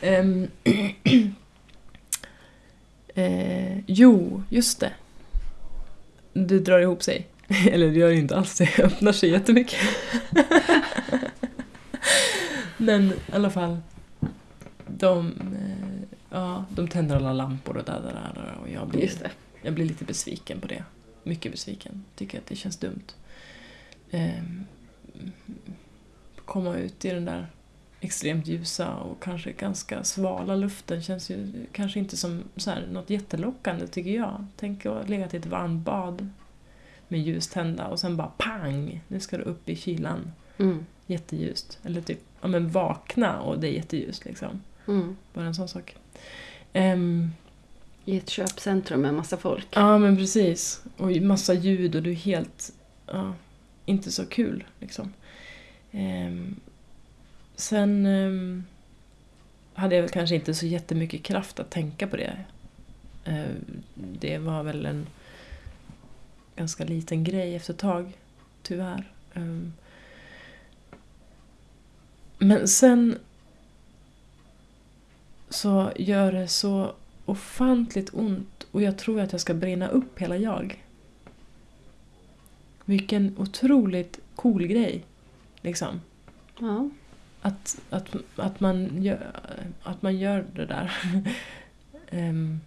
Ehm, eh, jo, just det. Det drar ihop sig. Eller det gör inte alls, det öppnar sig jättemycket. Men i alla fall, de, eh, ja, de tänder alla lampor och där, där, där och jag blir, jag blir lite besviken på det. Mycket besviken. Tycker att det känns dumt. Ehm, komma ut i den där extremt ljusa och kanske ganska svala luften känns ju kanske inte som så här, något jättelockande tycker jag. Tänk att ligga i ett varmbad med ljus tända och sen bara pang! Nu ska du upp i kylan. Mm. Jätteljust. Eller typ, ja men vakna och det är jätteljust liksom. Mm. Bara en sån sak. Ehm, I ett köpcentrum med massa folk. Ja men precis. Och massa ljud och du är helt... Ja, inte så kul liksom. Ehm, sen ehm, hade jag väl kanske inte så jättemycket kraft att tänka på det. Ehm, det var väl en ganska liten grej efter ett tag, tyvärr. Men sen så gör det så ofantligt ont och jag tror att jag ska brinna upp hela jag. Vilken otroligt cool grej. Liksom. Ja. Att, att, att, man, gör, att man gör det där. Ehm,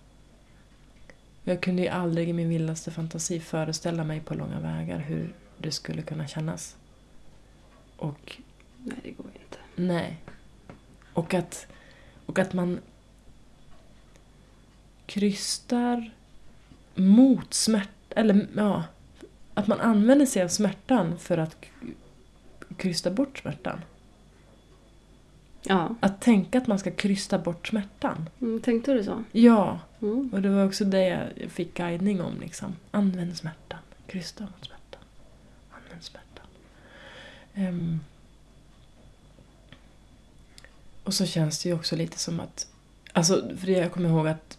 jag kunde ju aldrig i min vildaste fantasi föreställa mig på långa vägar hur det skulle kunna kännas. Och Nej, det går inte. Nej. Och att, och att man krystar mot smärta, eller ja, att man använder sig av smärtan för att krysta bort smärtan. Ja. Att tänka att man ska krysta bort smärtan. Mm, tänkte du så? Ja, Mm. och det var också det jag fick guidning om. Liksom. Använd smärtan. Krysta mot smärtan. Använd smärtan. Ehm. Och så känns det ju också lite som att... Alltså, för jag kommer ihåg att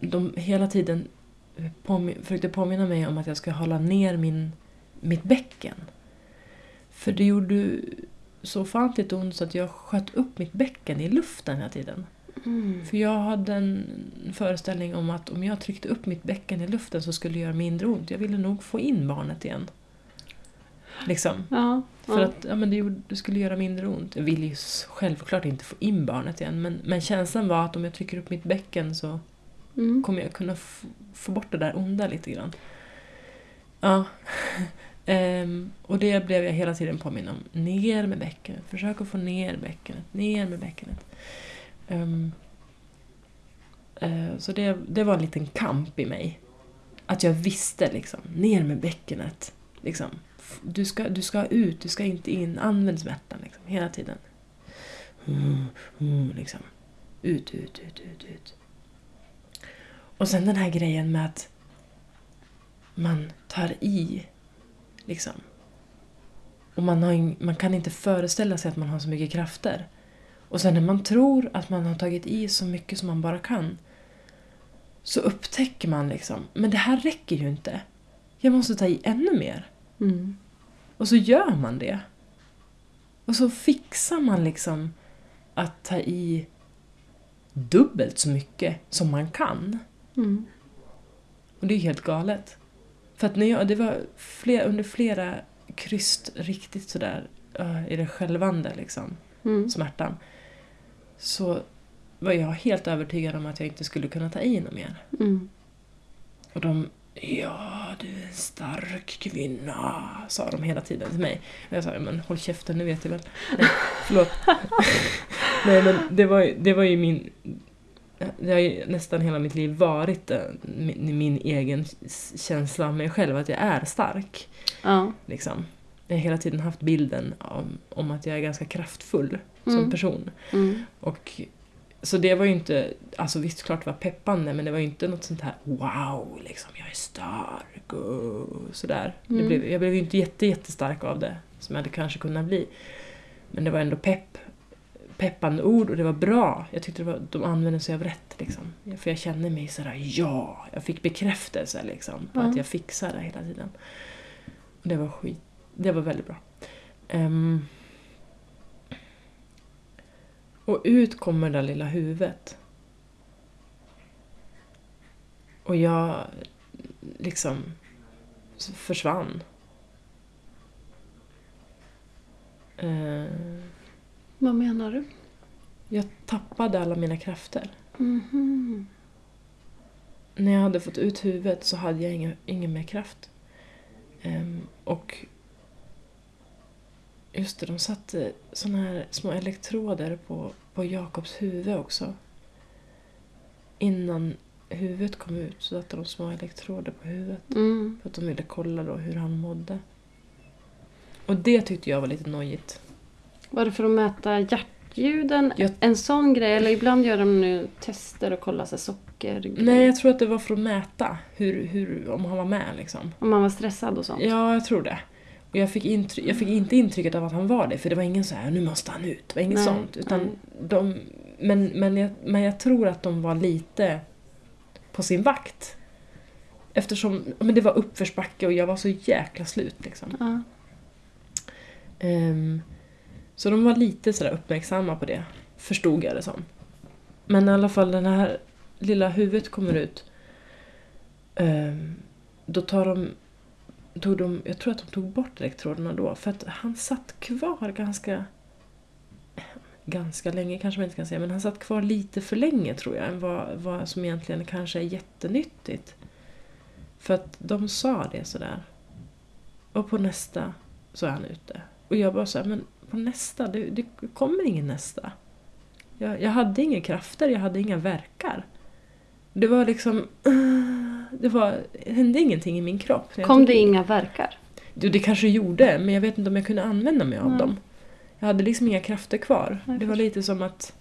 de hela tiden påmi- försökte påminna mig om att jag ska hålla ner min, mitt bäcken. För det gjorde så ofantligt ont så att jag sköt upp mitt bäcken i luften hela tiden. Mm. För jag hade en föreställning om att om jag tryckte upp mitt bäcken i luften så skulle det göra mindre ont. Jag ville nog få in barnet igen. Liksom. Ja. För ja. att ja, men det, gjorde, det skulle göra mindre ont. Jag ville ju självklart inte få in barnet igen. Men, men känslan var att om jag trycker upp mitt bäcken så Mm. kommer jag kunna få bort det där onda lite grann. Ja. um, och det blev jag hela tiden påminn om. Ner med bäckenet. Försök att få ner bäckenet. Ner med bäckenet. Um, uh, så det, det var en liten kamp i mig. Att jag visste liksom, ner med bäckenet. Liksom. Du, ska, du ska ut, du ska inte in. Använd smärtan liksom, hela tiden. Mm, mm, liksom. Ut, ut, ut, ut, ut. Och sen den här grejen med att man tar i. Liksom. Och man, har man kan inte föreställa sig att man har så mycket krafter. Och sen när man tror att man har tagit i så mycket som man bara kan. Så upptäcker man liksom, men det här räcker ju inte. Jag måste ta i ännu mer. Mm. Och så gör man det. Och så fixar man liksom att ta i dubbelt så mycket som man kan. Mm. Och det är helt galet. För att när jag, det var fler, under flera kryst riktigt sådär uh, i det skälvande liksom, Mm. smärtan. Så var jag helt övertygad om att jag inte skulle kunna ta i något mer. Mm. Och de Ja, du är en stark kvinna, sa de hela tiden till mig. Och jag sa, "Ja, men håll käften, nu vet jag väl. Nej, förlåt. Nej, men det var, det var ju min... Det har ju nästan hela mitt liv varit eh, min, min egen känsla av mig själv, att jag är stark. Ja. Liksom. Jag har hela tiden haft bilden om, om att jag är ganska kraftfull som Mm. person. Mm. Och, så det var ju inte, alltså visst klart det var peppande men det var ju inte något sånt här wow, liksom jag är stark och sådär. Det Mm. blev, jag blev ju inte jätte, jättestark av det som jag hade kanske kunnat bli. Men det var ändå pepp, peppande ord och det var bra. Jag tyckte det var, de använde sig av rätt liksom. För jag kände mig sådär, ja, jag fick bekräftelse liksom på Ja. att jag fixade det hela tiden. Och det var skit, det var väldigt bra. Ehm, och ut kommer det där lilla huvudet. Och jag liksom försvann. Eh, Vad menar du? jag tappade alla mina krafter. Mhm. När jag hade fått ut huvudet så hade jag ingen, ingen mer kraft. Ehm, och just det, de satte såna här små elektroder på, på Jakobs huvud också. Innan huvudet kom ut så satte de små elektroder på huvudet. Mm. För att de ville kolla då hur han mådde. Och det tyckte jag var lite nojigt. Var det för att mäta hjärtljuden? Jag- En sån grej? Eller ibland gör de nu tester och kollar sig socker. Nej, jag tror att det var för att mäta hur, hur, om han var med liksom. Om man var stressad och sånt. Ja, jag tror det. Och jag fick, intry- jag fick inte intrycket av att han var det, för det var ingen så här nu måste han ut. Det var inget Nej, sånt. Utan nej. de, men, men, jag, men jag tror att de var lite på sin vakt. Eftersom men det var uppförsbacke och jag var så jäkla slut. Liksom. Ja. Ehm, så de var lite sådär uppmärksamma på det, förstod jag det som. Men i alla fall, den här lilla huvudet kommer ut. Ehm, då tar de, tog de, jag tror att de tog bort elektroderna då, för att han satt kvar ganska ganska länge kanske man inte kan säga, men han satt kvar lite för länge tror jag, än vad, vad som egentligen kanske är jättenyttigt. För att de sa det sådär. Och på nästa så är han ute. Och jag bara såhär, men på nästa, det, det kommer ingen nästa. Jag, jag hade inga krafter, jag hade inga verkar. Det var liksom, det var, det hände ingenting i min kropp. Kom tog- det inga verkar? det, det kanske gjorde, men jag vet inte om jag kunde använda mig av Nej. dem. Jag hade liksom inga krafter kvar. Nej, det var lite som att...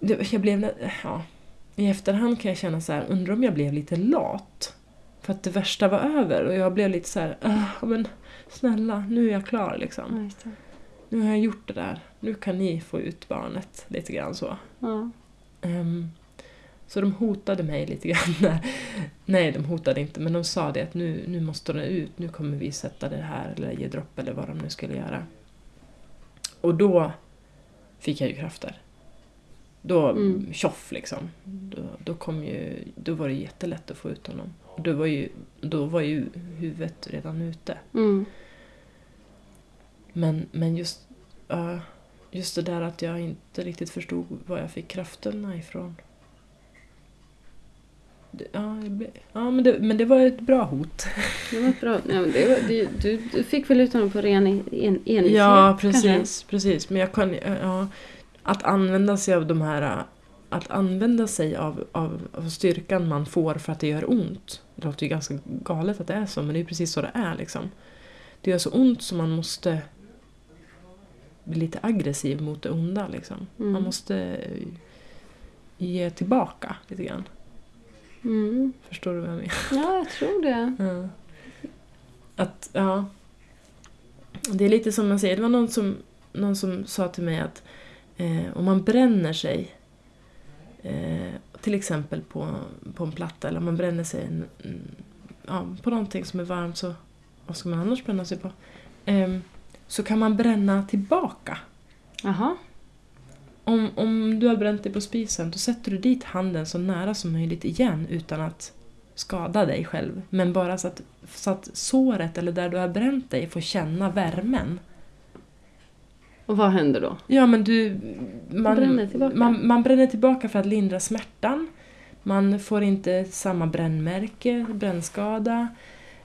Det, jag blev... Ja, I efterhand kan jag känna så här, undrar om jag blev lite lat. För att det värsta var över och jag blev lite så här, "Ah, men snälla, nu är jag klar liksom. Ja. Nu har jag gjort det där. Nu kan ni få ut barnet. Lite grann så. Ja. Ehm, så de hotade mig lite grann. Där. Nej, de hotade inte, men de sa det att nu, nu måste det ut, nu kommer vi sätta det här eller ge dropp eller vad de nu skulle göra. Och då fick jag ju krafter. Då, Mm. tjoff liksom. Då, då, kom ju, då var det jättelätt att få ut honom. Då var ju, då var ju huvudet redan ute. Mm. Men, men just, ja, just det där att jag inte riktigt förstod var jag fick krafterna ifrån. Det- Ja, men, det, men det var ett bra hot. Det var bra. Ja, men det var, det, du, du fick väl ut honom på ren en, envishet? Ja, kanske? precis, precis. Men jag kan, ja, att använda sig av de här att använda sig av, av, av styrkan man får för att det gör ont. Det låter ju ganska galet att det är så, men det är precis så det är. Liksom. Det gör så ont så man måste bli lite aggressiv mot det onda. Liksom. Mm. Man måste ge tillbaka lite grann. Mm. Förstår du vad jag menar? Ja, jag tror det. Ja. Att, ja. Det är lite som man säger, det var någon som, någon som sa till mig att eh, om man bränner sig eh, till exempel på, på en platta eller om man bränner sig en, ja, på någonting som är varmt så vad ska man annars bränna sig på? Eh, så kan man bränna tillbaka. Jaha. Om, om du har bränt dig på spisen då sätter du dit handen så nära som möjligt igen utan att skada dig själv. Men bara så att, så att såret eller där du har bränt dig får känna värmen. Och vad händer då? Ja men du... Man Bränner tillbaka. Man, man bränner tillbaka för att lindra smärtan. Man får inte samma brännmärke, brännskada.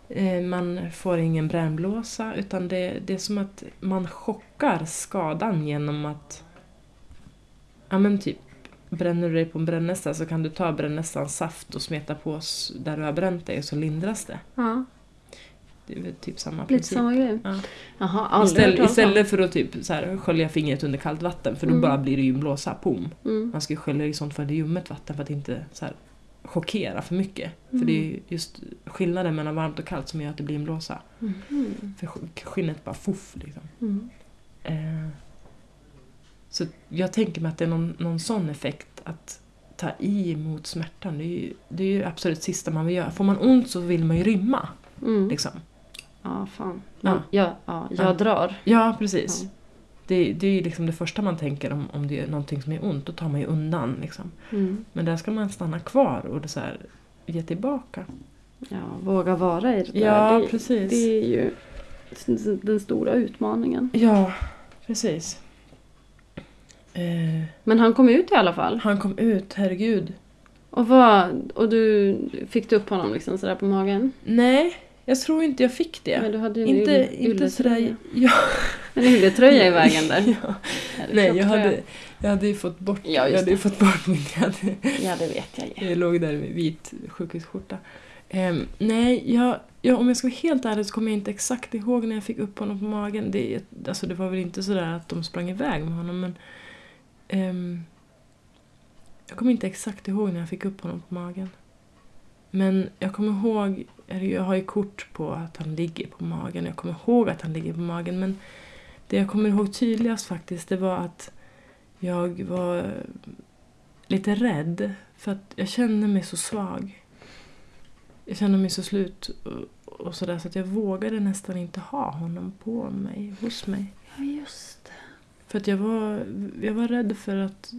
Eh, Man får ingen brännblåsa utan det, det är som att man chockar skadan genom att... Ja men typ, bränner du dig på en brännässa så kan du ta brännässans saft och smeta på där du har bränt dig och så lindras det. Ja, Det är väl typ samma lite princip. samma grej. Ja. Jaha, Istället, istället för att typ så här, skölja fingret under kallt vatten för då Mm. bara blir det ju en blåsa. Mm. Man ska ju skölja i sånt för det är ljummet vatten för att inte så här, chockera för mycket. För Mm. det är ju just skillnaden mellan varmt och kallt som gör att det blir en blåsa. Mhm. För sk- skinnet bara foff liksom. Mm. Eh, så jag tänker mig att det är någon, någon sån effekt att ta i mot smärtan. Det är, ju, det är ju absolut sista man vill göra. Får man ont så vill man ju rymma. Mm. Liksom. Ja, fan. Ja. Ja, ja, ja jag Ja. drar. Ja, precis. Det, det är ju liksom det första man tänker om, om det är någonting som är ont. Då tar man ju undan. Liksom. Mm. Men där ska man stanna kvar och det så här, ge tillbaka. Ja, våga vara i det där. Ja, det, precis. det är ju den stora utmaningen. Ja, precis. Eh, Men han kom ut i alla fall. han kom ut, herregud. Och, vad, och du fick du upp honom liksom sådär på magen? Nej, jag tror inte jag fick det. Men du hade ju en inte, ylle- inte sådär... Ja. En ylletröja i vägen där. ja. Nej, jag hade, jag hade ju fått bort, Ja, jag hade fått bort min... Jag, hade, Ja, det vet jag ju. jag låg där med vit sjukhusskjorta. Ehm, nej, jag, ja, om jag ska vara helt ärlig så kommer jag inte exakt ihåg när jag fick upp honom på magen. Det, alltså, det var väl inte sådär att de sprang iväg med honom men... ehm, jag kommer inte exakt ihåg när jag fick upp honom på magen. Men jag kommer ihåg, jag har ju kort på att han ligger på magen. Jag kommer ihåg att han ligger på magen men det jag kommer ihåg tydligast faktiskt det var att jag var lite rädd för att jag kände mig så svag. Jag kände mig så slut och, och sådär så att jag vågade nästan inte ha honom på mig, hos mig. Ja, just det. För att jag var, jag var rädd för att...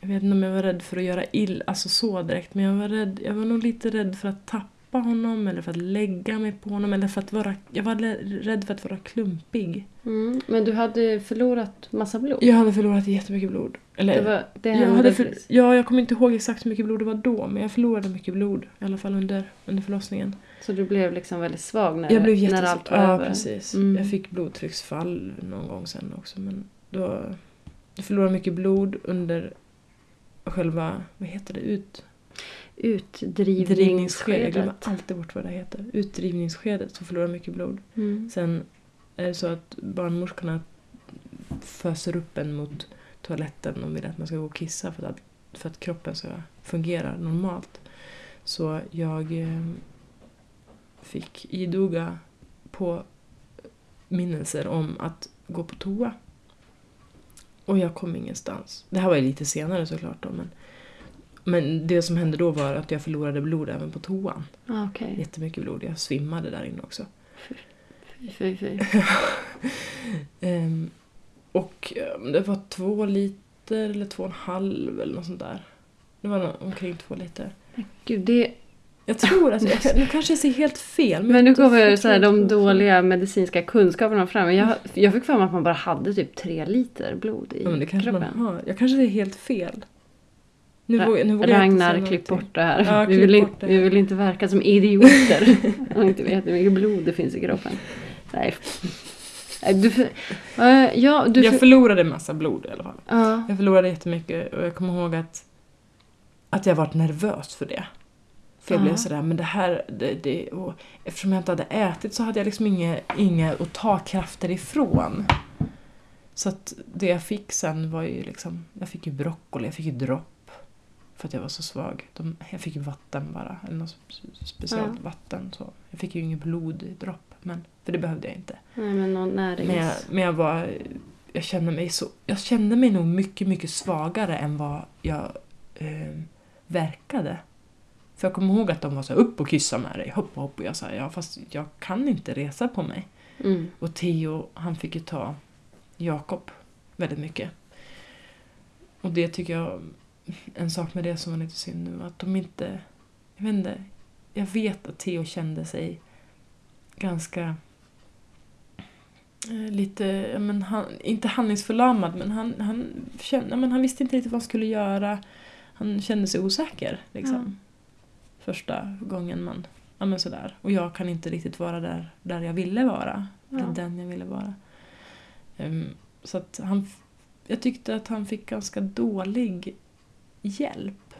Jag vet inte om jag var rädd för att göra ill, alltså så direkt, men jag var, rädd, jag var nog lite rädd för att tappa honom eller för att lägga mig på honom eller för att vara... Jag var rädd för att vara klumpig. Mm. Men du hade förlorat massa blod? Jag hade förlorat jättemycket blod. Eller, Det var, det jag, hade för, ja, jag kommer inte ihåg exakt hur mycket blod det var då, men jag förlorade mycket blod. I alla fall under, under förlossningen. Så du blev liksom väldigt svag när, Jag blev när jättesvag. allt var Ja, över? precis. Mm. Jag fick blodtrycksfall någon gång sen också. Men då, jag förlorade mycket blod under själva, vad heter det, ut, Drivningsskede. Jag Utdrivningsskedet. glömmer alltid bort vad det heter. Utdrivningsskedet så förlorar mycket blod. Mm. Sen är det så att barnmorskorna föser upp en mot toaletten och vill att man ska gå och kissa för att, för att kroppen ska fungera normalt. Så jag eh, fick idoga på minnelser om att gå på toa. Och jag kom ingenstans. Det här var ju lite senare såklart då men, men det som hände då var att jag förlorade blod även på toan. Ah, Okej. Jättemycket blod. Jag svimmade där inne också. Fy, fy, fy. Ehm, och ehm, det var två liter eller två och en halv eller något sånt där. Det var omkring två liter. Gud, det, Jag tror att, jag, nu kanske jag ser helt fel. men nu jag kommer så här, de dåliga medicinska kunskaperna fram. Jag, jag fick för mig att man bara hade typ tre liter blod i Ja, men det kanske kroppen. man har. Jag kanske ser helt fel. Nu vågar, nu vågar Ragnar, klipp bort det här. Ja, vi, vill det. vi vill inte verka som idioter och inte vet hur mycket blod det finns i kroppen. Nej. Du, eh, ja, du, Jag för- förlorade en massa blod i alla fall. ja, Jag förlorade jättemycket och jag kommer ihåg att, att jag varit nervös för det. För jag Ja. blev sådär, men det här, det, det, och eftersom jag inte hade ätit så hade jag liksom inga, inga att ta krafter ifrån. Så att det jag fick sen var ju liksom, jag fick ju broccoli, jag fick ju dropp. För att jag var så svag. De, jag fick ju vatten bara, eller något spe- speciellt Ja. vatten. Så. Jag fick ju inget blod i dropp, men, för det behövde jag inte. nej, men någon närings... Men jag, men jag var... Jag kände mig så... Jag kände mig nog mycket, mycket svagare än vad jag eh, verkade. För jag kommer ihåg att de var så här, upp och kyssa med dig, hoppa hopp. Och jag sa, ja fast jag kan inte resa på mig. Mm. Och Theo, han fick ju ta Jakob väldigt mycket. Och det tycker jag, en sak med det som var lite synd nu, att de inte, jag vet inte, jag vet att Theo kände sig ganska eh, lite, men han, inte handlingsförlamad, men han, han, kände, men han visste inte riktigt vad han skulle göra. Han kände sig osäker liksom. Första gången man, ja men sådär. Och jag kan inte riktigt vara där, där jag ville vara. Ja. Eller den jag ville vara. Ehm, så att han, jag tyckte att han fick ganska dålig hjälp.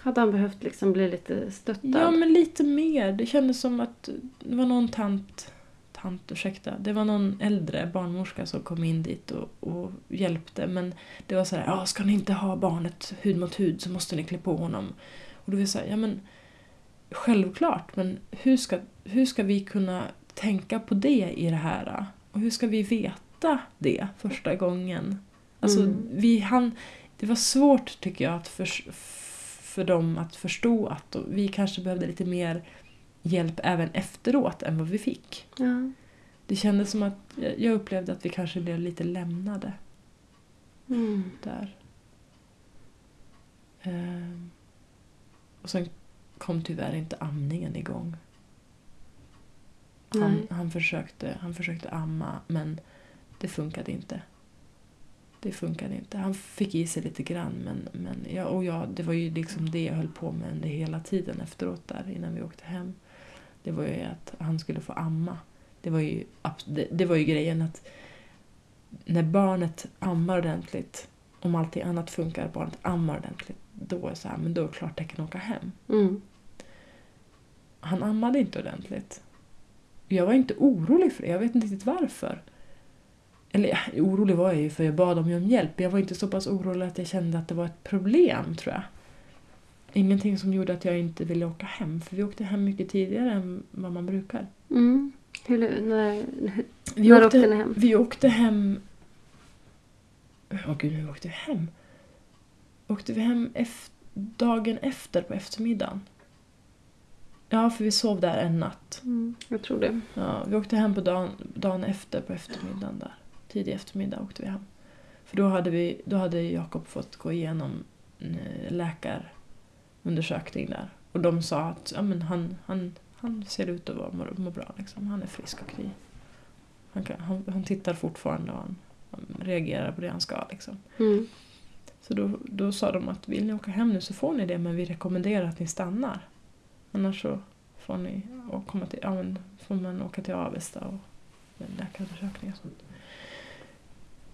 Hade han behövt liksom bli lite stöttad? Ja, men lite mer. Det kändes som att det var någon tant, tant ursäkta, det var någon äldre barnmorska som kom in dit och, och hjälpte. Men det var så här, ja, ska ni inte ha barnet hud mot hud så måste ni klä på honom. Och då vill jag säga, ja men självklart, men hur ska, hur ska vi kunna tänka på det i det här? Och hur ska vi veta det första gången? Alltså, Mm. vi han, det var svårt tycker jag att för, för dem att förstå att vi kanske behövde lite mer hjälp även efteråt än vad vi fick. Ja. Det kändes som att jag upplevde att vi kanske blev lite lämnade Mm. där. Ehm, och sen kom tyvärr inte amningen igång. Han, han, försökte, han försökte amma men det funkade inte. Det funkade inte. Han fick i sig lite grann men, men ja, och ja, det var ju liksom det jag höll på med under hela tiden efteråt där innan vi åkte hem. Det var ju att han skulle få amma. Det var ju, det, det var ju grejen att när barnet ammar ordentligt, om allting annat funkar, barnet ammar ordentligt, då är det så här, men då är klartecken att åka hem. Mm. Han ammade inte ordentligt. Jag var inte orolig för det, jag vet inte riktigt varför. Eller orolig var jag ju för jag bad om hjälp, jag var inte så pass orolig att jag kände att det var ett problem, tror jag. Ingenting som gjorde att jag inte ville åka hem, för vi åkte hem mycket tidigare än vad man brukar. Mm. Hur, när, Vi när åkte ni hem? Vi åkte hem... Åh gud, hur åkte vi hem? Åkte vi hem ef- dagen efter på eftermiddagen? Ja, för vi sov där en natt. Mm. Jag tror det. Ja, vi åkte hem på dagen, dagen efter på eftermiddagen där. Tidig eftermiddag åkte vi hem. För då hade, vi, då hade Jakob fått gå igenom en eh, läkarundersökning där. Och de sa att ja, men han, han, han ser ut att vara, må, må bra. Liksom. Han är frisk och kry. Han, kan, han, han tittar fortfarande och han, han reagerar på det han ska. Liksom. Mm. Så då, då sa de att vill ni åka hem nu så får ni det men vi rekommenderar att ni stannar. Annars så får ni och komma till, ja, men får man åka till Avesta och läkarundersökning och sånt.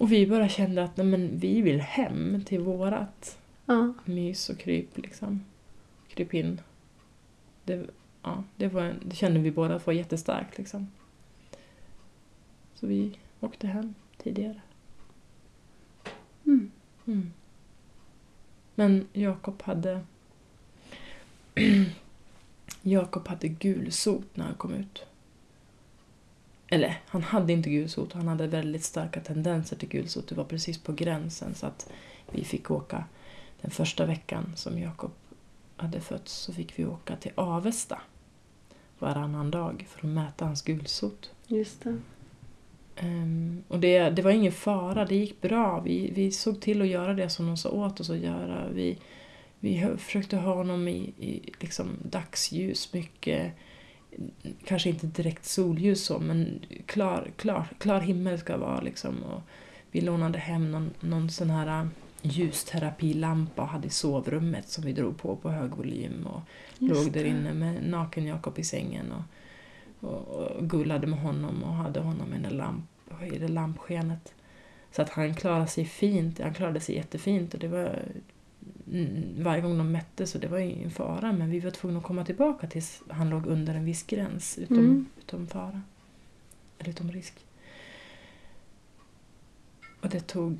Och vi bara kände att nej, men vi vill hem till vårat Ja. mys och kryp liksom. kryp in. Det, ja, det, var, det kände vi båda var jättestarkt liksom. Så vi åkte hem tidigare. Mm. Mm. Men Jakob hade Jakob hade gulsot när han kom ut. Eller, han hade inte gulsot, han hade väldigt starka tendenser till gulsot. Det var precis på gränsen så att vi fick åka den första veckan som Jakob hade fötts så fick vi åka till Avesta varannan dag för att mäta hans gulsot. Just det. Um, och det, det var ingen fara, det gick bra. Vi, vi såg till att göra det som de sa åt oss att göra. Vi, vi försökte ha honom i, i liksom dagsljus mycket. Kanske inte direkt solljus så, men klar, klar, klar himmel ska vara liksom. Och vi lånade hem någon, någon sån här äh, ljusterapilampa och hade i sovrummet som vi drog på på hög volym. Och Just låg där inne med naken Jakob i sängen och, och, och gullade med honom och hade honom i det, lamp, i det lampskenet. Så att han klarade sig fint, han klarade sig jättefint och det var varje gång de mätte så det var ingen fara men vi var tvungna att komma tillbaka tills han låg under en viss gräns utom, Mm. utom fara. Eller utom risk. Och det tog,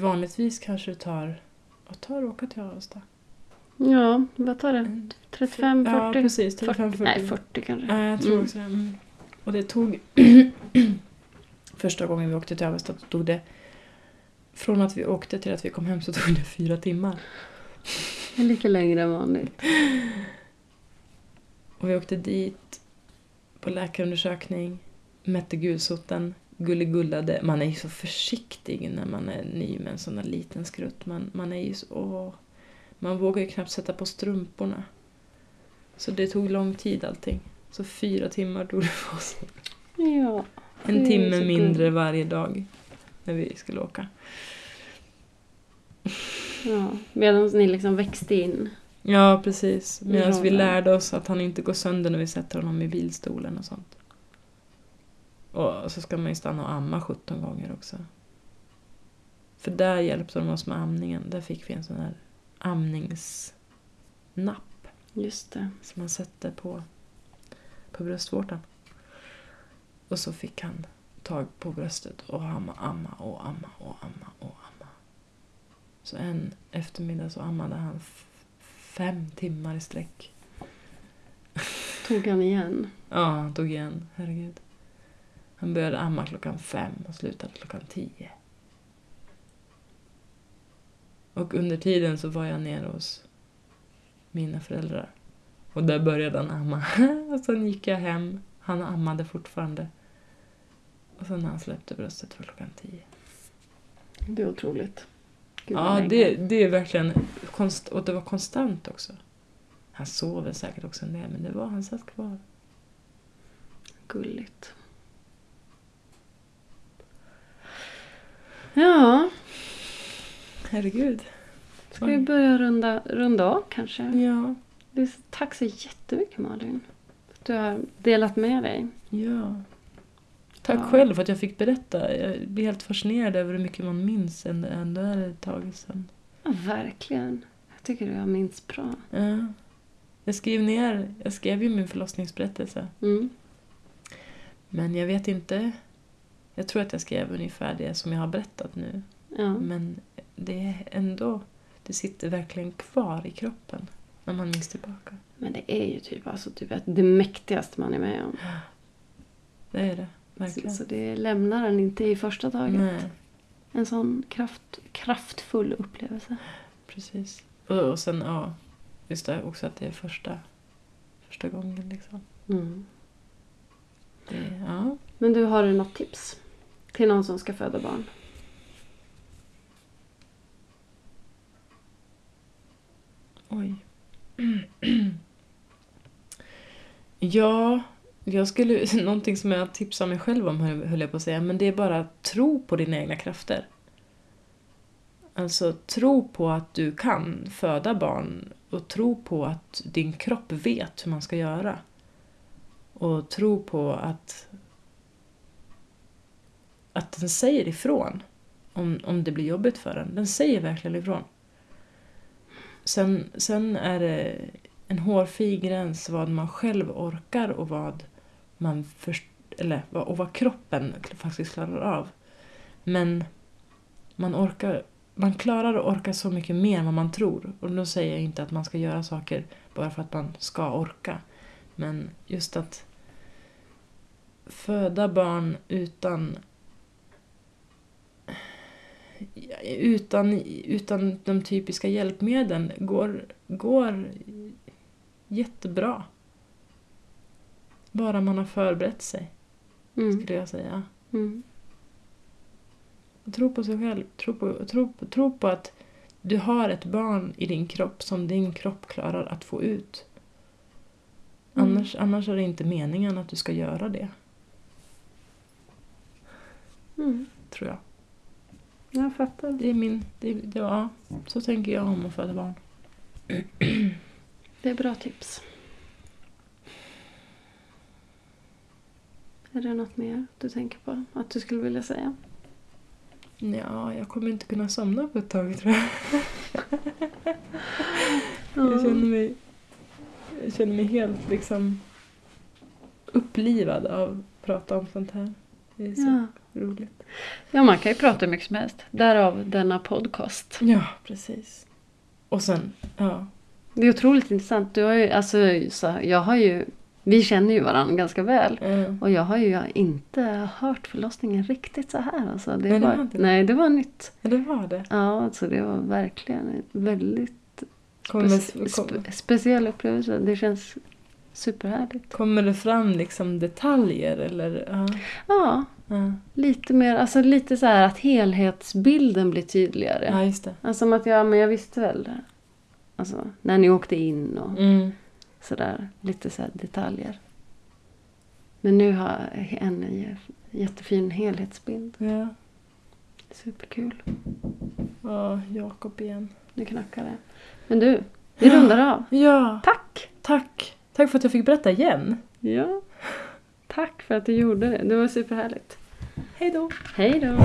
vanligtvis kanske det tar, vad tar det att åka till Avesta? Ja, vad tar det? 35, 40? Ja, precis. 40, 35, 40. Nej, 40 kanske. Ja, jag tror Mm. också det. Mm. Och det tog... Första gången vi åkte till Avesta tog det... Från att vi åkte till att vi kom hem så tog det fyra timmar. Är lite längre än vanligt. Och vi åkte dit på läkarundersökning, mätte gulsoten, gulligullade. Man är ju så försiktig när man är ny med en sån där liten skrutt. Man, man är ju så... Åh, man vågar ju knappt sätta på strumporna. Så det tog lång tid allting. Så fyra timmar tog det för oss. Ja. En timme mindre varje dag när vi skulle åka. Ja. Medan ni liksom växte in. Ja, precis. Medan vi lärde oss att han inte går sönder när vi sätter honom i bilstolen och sånt. Och så ska man ju stanna och amma 17 gånger också. För där hjälpte de oss med amningen. Där fick vi en sån här amningsnapp Just det. som man sätter på, på bröstvårtan. Och så fick han tag på bröstet och amma, amma och amma och amma och amma. Så en eftermiddag så ammade han fem timmar i sträck. Tog han igen. Ja, han tog igen. Herregud. Han började amma klockan fem och slutade klockan tio. Och under tiden så var jag nere hos mina föräldrar. Och där började han amma. Och sen gick jag hem. Han ammade fortfarande. Och sen när han släppte bröstet var klockan tio. Det är otroligt. Gud, ja, det, det är verkligen... Konst, och det var konstant också. Han sover säkert också en del, men det var han satt kvar. Gulligt. Ja, Herregud. ska vi börja runda, runda av kanske? Ja. Tack så jättemycket Malin. För att du har delat med dig. Ja. Tack Ja. själv för att jag fick berätta. Jag blir helt fascinerad över hur mycket man minns ändå, är det ett tag sedan. Ja, verkligen. Jag tycker har minst bra. Ja. Jag skrev ner, jag skrev ju min förlossningsberättelse. Mm. Men jag vet inte. Jag tror att jag skrev ungefär det som jag har berättat nu. Ja. Men det är ändå, det sitter verkligen kvar i kroppen när man minns tillbaka. Men det är ju typ, alltså, typ det mäktigaste man är med om. Det är det, verkligen. så det lämnar en inte i första taget. Nej, En sån kraft, kraftfull upplevelse. precis. Och, och sen, ja, just det också att det är första, första gången liksom. Mm. Det, ja. Men du, har du något tips? Till någon som ska föda barn? Oj. ja, jag skulle... Någonting som jag tipsar mig själv om höll jag på att säga, men det är bara att tro på dina egna krafter. Alltså tro på att du kan föda barn och tro på att din kropp vet hur man ska göra. Och tro på att att den säger ifrån om, om det blir jobbigt för den. Den säger verkligen ifrån. Sen, sen är det en hårfin gräns vad man själv orkar och vad man först, eller, och vad kroppen faktiskt klarar av. Men man orkar man klarar och orkar så mycket mer än vad man tror. Och då säger jag inte att man ska göra saker bara för att man ska orka. Men just att föda barn utan utan, utan de typiska hjälpmedlen går, går jättebra. Bara man har förberett sig, Mm. skulle jag säga. Mm. Tro på sig själv. Tro på, tro, på, tro på att du har ett barn i din kropp som din kropp klarar att få ut. Mm. Annars, annars är det inte meningen att du ska göra det, Mm. tror jag. Jag fattar. Det är min... Det, det, ja, så tänker jag om att föda barn. Det är bra tips. Är det något mer du tänker på att du skulle vilja säga? Ja, jag kommer inte kunna somna på ett tag, tror jag. Jag känner mig, jag känner mig helt liksom upplivad av att prata om sånt här. Det är så Ja. roligt. ja, man kan ju prata hur mycket som helst. Därav denna podcast. Ja, precis. Och sen, ja. Det är otroligt intressant. Du har ju, alltså, så, jag har ju, vi känner ju varandra ganska väl. eh, Och jag har ju inte hört förlossningen riktigt så här. Alltså, det Nej, det var, var det. nej, det var nytt. Ja, det var det. Ja, alltså, det var verkligen en väldigt Kommer, spe, spe, speciell upplevelse. Det känns superhärligt. kommer det fram liksom detaljer eller? Ja. Ja, Ja, lite mer, alltså lite så här att helhetsbilden blir tydligare. ja just det. Alltså att jag, men jag visste väl. Alltså när ni åkte in och Mm. Sådär. Lite så detaljer. Men nu har jag en jättefin helhetsbild. Ja. Superkul. Ja, Jakob igen. Nu knackar det. Men du, vi Ja. rundar av. Ja, Tack! tack. Tack för att jag fick berätta igen. Ja. Tack för att du gjorde det. Det var superhärligt. Hej då. Hej då!